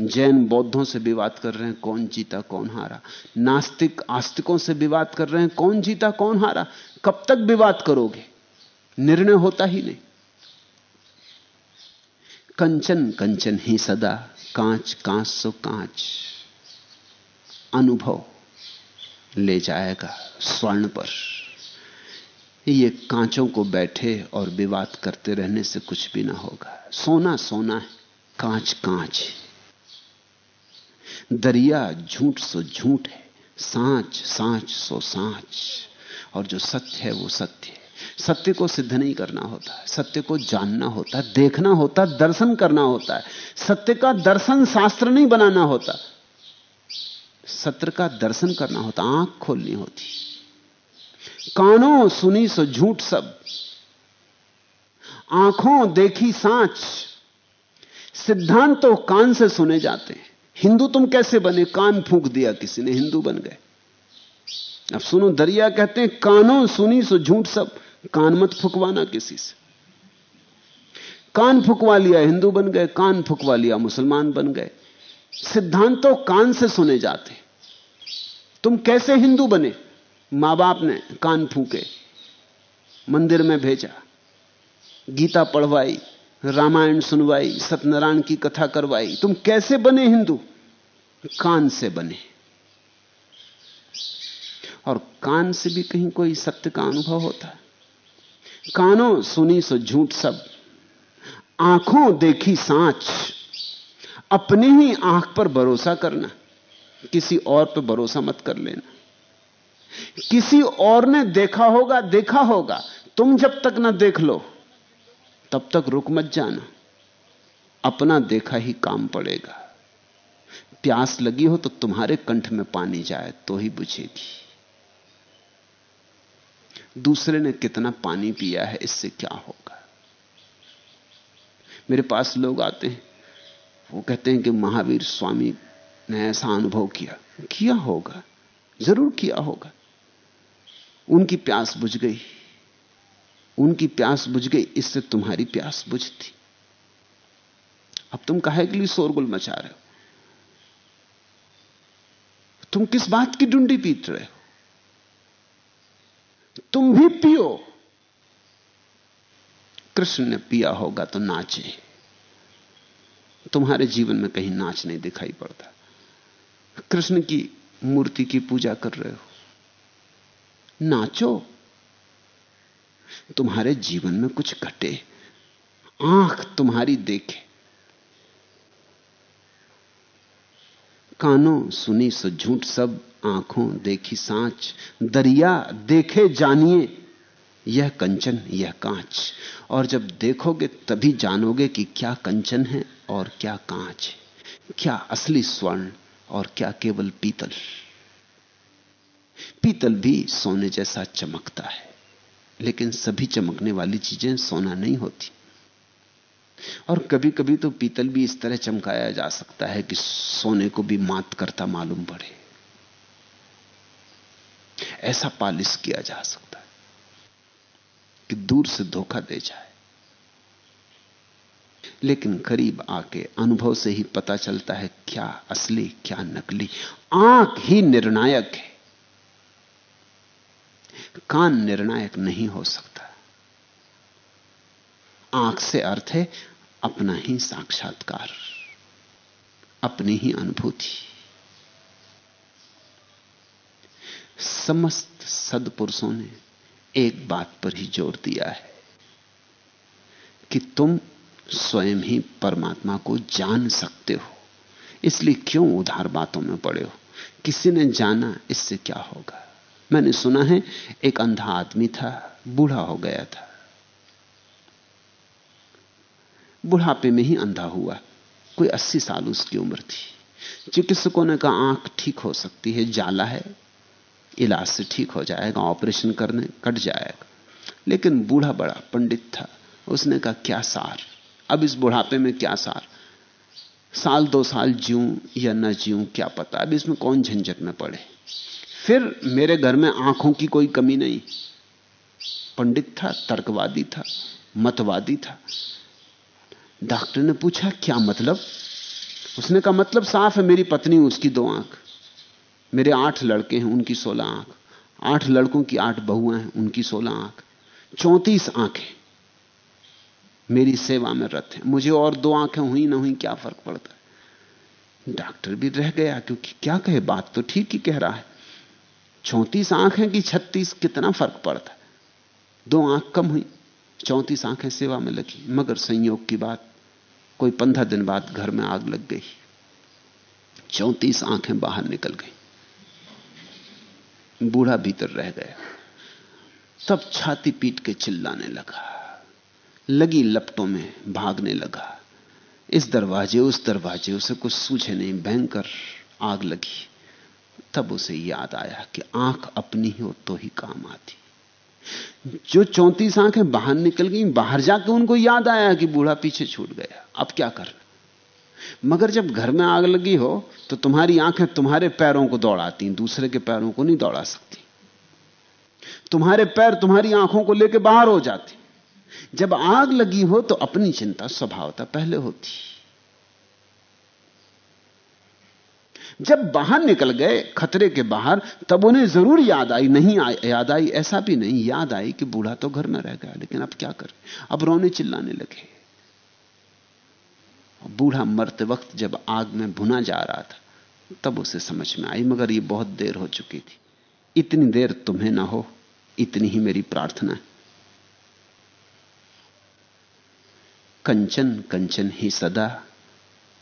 जैन बौद्धों से विवाद कर रहे हैं, कौन जीता, कौन हारा। नास्तिक, आस्तिकों से विवाद कर रहे हैं, कौन जीता, कौन हारा। कब तक विवाद करोगे? निर्णय होता ही नहीं। कंचन कंचन ही सदा, कांच कांच सो कांच। अनुभव ले जाएगा स्वर्ण पर। ये कांचों को बैठे और विवाद करते रहने से कुछ भी ना होगा। सोना सोना है, कांच कांच। दरिया झूठ सो झूठ है, सांच सांच सो सांच। और जो सत्य है, वो सत्य है। सत्य को सिद्ध नहीं करना होता, सत्य को जानना होता है देखना होता है दर्शन करना होता है। सत्य का दर्शन शास्त्र नहीं बनाना होता। सत्य का दर्शन करना होता, आँख खोलनी होती। कानों सुनी सो झूठ सब। आँखों देखी सांच। सिद्धांत तो कान से सुने जाते हैं। हिंदू तुम कैसे बने? कान फूंक दिया किसी ने, हिंदू बन गए। अब सुनो, दरिया कहते हैं, कानों सुनी सो झूठ सब, कान मत फुकवाना किसी से। कान फुकवा लिया, हिंदू बन गए, कान फुकवा लिया, मुसलमान बन गए। सिद्धांत तो कान से सुने जाते। तुम कैसे हिंदू बने? माँ बाप ने कान फूके, मंदिर में भेजा, गीता पढ़वाई रामायण सुनवाई, सत्यनारायण की कथा करवाई। तुम कैसे बने हिंदू? कान से बने। और कान से भी कहीं कोई सत्य का अनुभव होता। है कानों सुनी सो झूठ सब। आँखों देखी सांच। अपनी ही आँख पर भरोसा करना। किसी और पर भरोसा मत कर लेना। किसी और ने देखा होगा देखा होगा। तुम जब तक ना देख लो। तब तक रुक मत जाना। अपना देखा ही काम पड़ेगा। प्यास लगी हो तो तुम्हारे कंठ में पानी जाए तो ही बुझेगी। दूसरे ने कितना पानी पिया है, इससे क्या होगा? मेरे पास लोग आते हैं। वो कहते हैं कि महावीर स्वामी ने ऐसा अनुभव किया। किया होगा। ज़रूर किया होगा। उनकी प्यास बुझ गई। उनकी प्यास बुझ गई, इससे तुम्हारी प्यास बुझती। अब तुम कहे के लिए शोरगुल मचा रहे हो? तुम किस बात की डुंडी पीट रहे हो? तुम भी पियो। कृष्ण ने पिया होगा तो नाचे। तुम्हारे जीवन में कहीं नाच नहीं दिखाई पड़ता। कृष्ण की मूर्ति की पूजा कर रहे हो। नाचो। तुम्हारे जीवन में कुछ घटे। आँख तुम्हारी देखे। कानों सुनी सो झूठ, सब आँखों देखी सांच। दरिया देखे जानिए, यह कंचन, यह कांच। और जब देखोगे तभी जानोगे कि क्या कंचन है और क्या कांच है। क्या असली स्वर्ण और क्या केवल पीतल। पीतल भी सोने जैसा चमकता है। लेकिन सभी चमकने वाली चीज़ें सोना नहीं होती। और कभी कभी तो पीतल भी इस तरह चमकाया जा सकता है कि सोने को भी मात करता मालूम पड़े। ऐसा पालिश किया जा सकता है कि दूर से धोखा दे जाए। लेकिन करीब आके अनुभव से ही पता चलता है क्या असली, क्या नकली। आँख ही निर्णायक है। कान निर्णायक नहीं हो सकता। आँख से अर्थ है अपना ही साक्षात्कार, अपनी ही अनुभूति। समस्त सदपुरुषों ने एक बात पर ही ज़ोर दिया है कि तुम स्वयं ही परमात्मा को जान सकते हो। इसलिए क्यों उधार बातों में पड़े हो? किसी ने जाना इससे क्या होगा? मैंने सुना है, एक अंधा आदमी था, बूढ़ा हो गया था। बुढ़ापे में ही अंधा हुआ। कोई अस्सी साल उसकी उम्र थी। चिकित्सकों ने कहा, आँख ठीक हो सकती है, जाला है। इलाज से ठीक हो जाएगा, ऑपरेशन करने, कट जाएगा। लेकिन बूढ़ा बड़ा पंडित था। उसने कहा, क्या सार? अब इस बुढ़ापे में क्या सार? साल दो साल जीऊं या न जीऊं, क्या पता? अब इसमें कौन झंझट में पड़े? फिर मेरे घर में आँखों की कोई कमी नहीं। पंडित था, तर्कवादी था, मतवादी था। डॉक्टर ने पूछा, क्या मतलब? उसने कहा मतलब साफ़ है, मेरी पत्नी उसकी दो आँख। मेरे आठ लड़के हैं, उनकी सोलह आँख। आठ लड़कों की आठ बहुएँ हैं, उनकी सोलह आँख। चौंतीस आँखें मेरी सेवा में रत है। मुझे और दो आँखें हुई ना हुई, क्या फ़र्क पड़ता है? डॉक्टर भी रह गया, क्योंकि क्या कहे, बात तो ठीक ही कह रहा है। चौंतीस आँखें कि छत्तीस कितना फ़र्क पड़ता? दो आँख कम हुई, चौंतीस आँखें सेवा में लगी, मगर संयोग की बात, कोई पंद्रह दिन बाद घर में आग लग गई। चौंतीस आँखें बाहर निकल गई। बूढ़ा भीतर रह गया। तब छाती पीट के चिल्लाने लगा। लगी लपटों में भागने लगा। इस दरवाजे, उस दरवाजे, उसे कुछ सूझे नहीं, भयंकर आग लगी। तब उसे याद आया कि आँख अपनी हो तो ही काम आती। जो चौंतीस आँखें बाहर निकल गई, बाहर जाके उनको याद आया कि बूढ़ा पीछे छूट गया। अब क्या कर? मगर जब घर में आग लगी हो तो तुम्हारी आँखें तुम्हारे पैरों को दौड़ाती, दूसरे के पैरों को नहीं दौड़ा सकती। तुम्हारे पैर तुम्हारी आँखों को लेकर बाहर हो जाते। जब आग लगी हो तो अपनी चिंता, स्वभावता पहले होती। जब बाहर निकल गए खतरे के बाहर, तब उन्हें ज़रूर याद आई, नहीं याद आई, ऐसा भी नहीं, याद आई कि बूढ़ा तो घर में रह गया, लेकिन अब क्या करें? अब रोने चिल्लाने लगे। बूढ़ा मरते वक्त जब आग में भुना जा रहा था, तब उसे समझ में आई, मगर ये बहुत देर हो चुकी थी। इतनी देर तुम्हें ना हो, इतनी ही मेरी प्रार्थना है। कंचन कंचन ही सदा,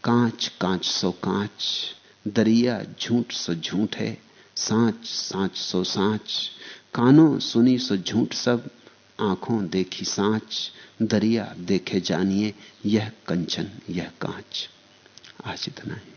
कांच कांच सो कांच। दरिया झूठ सो झूठ है, सांच सांच सो सांच। कानों सुनी सो झूठ सब, आँखों देखी सांच। दरिया देखे जानिए यह कंचन, यह कांच। आज इतना है।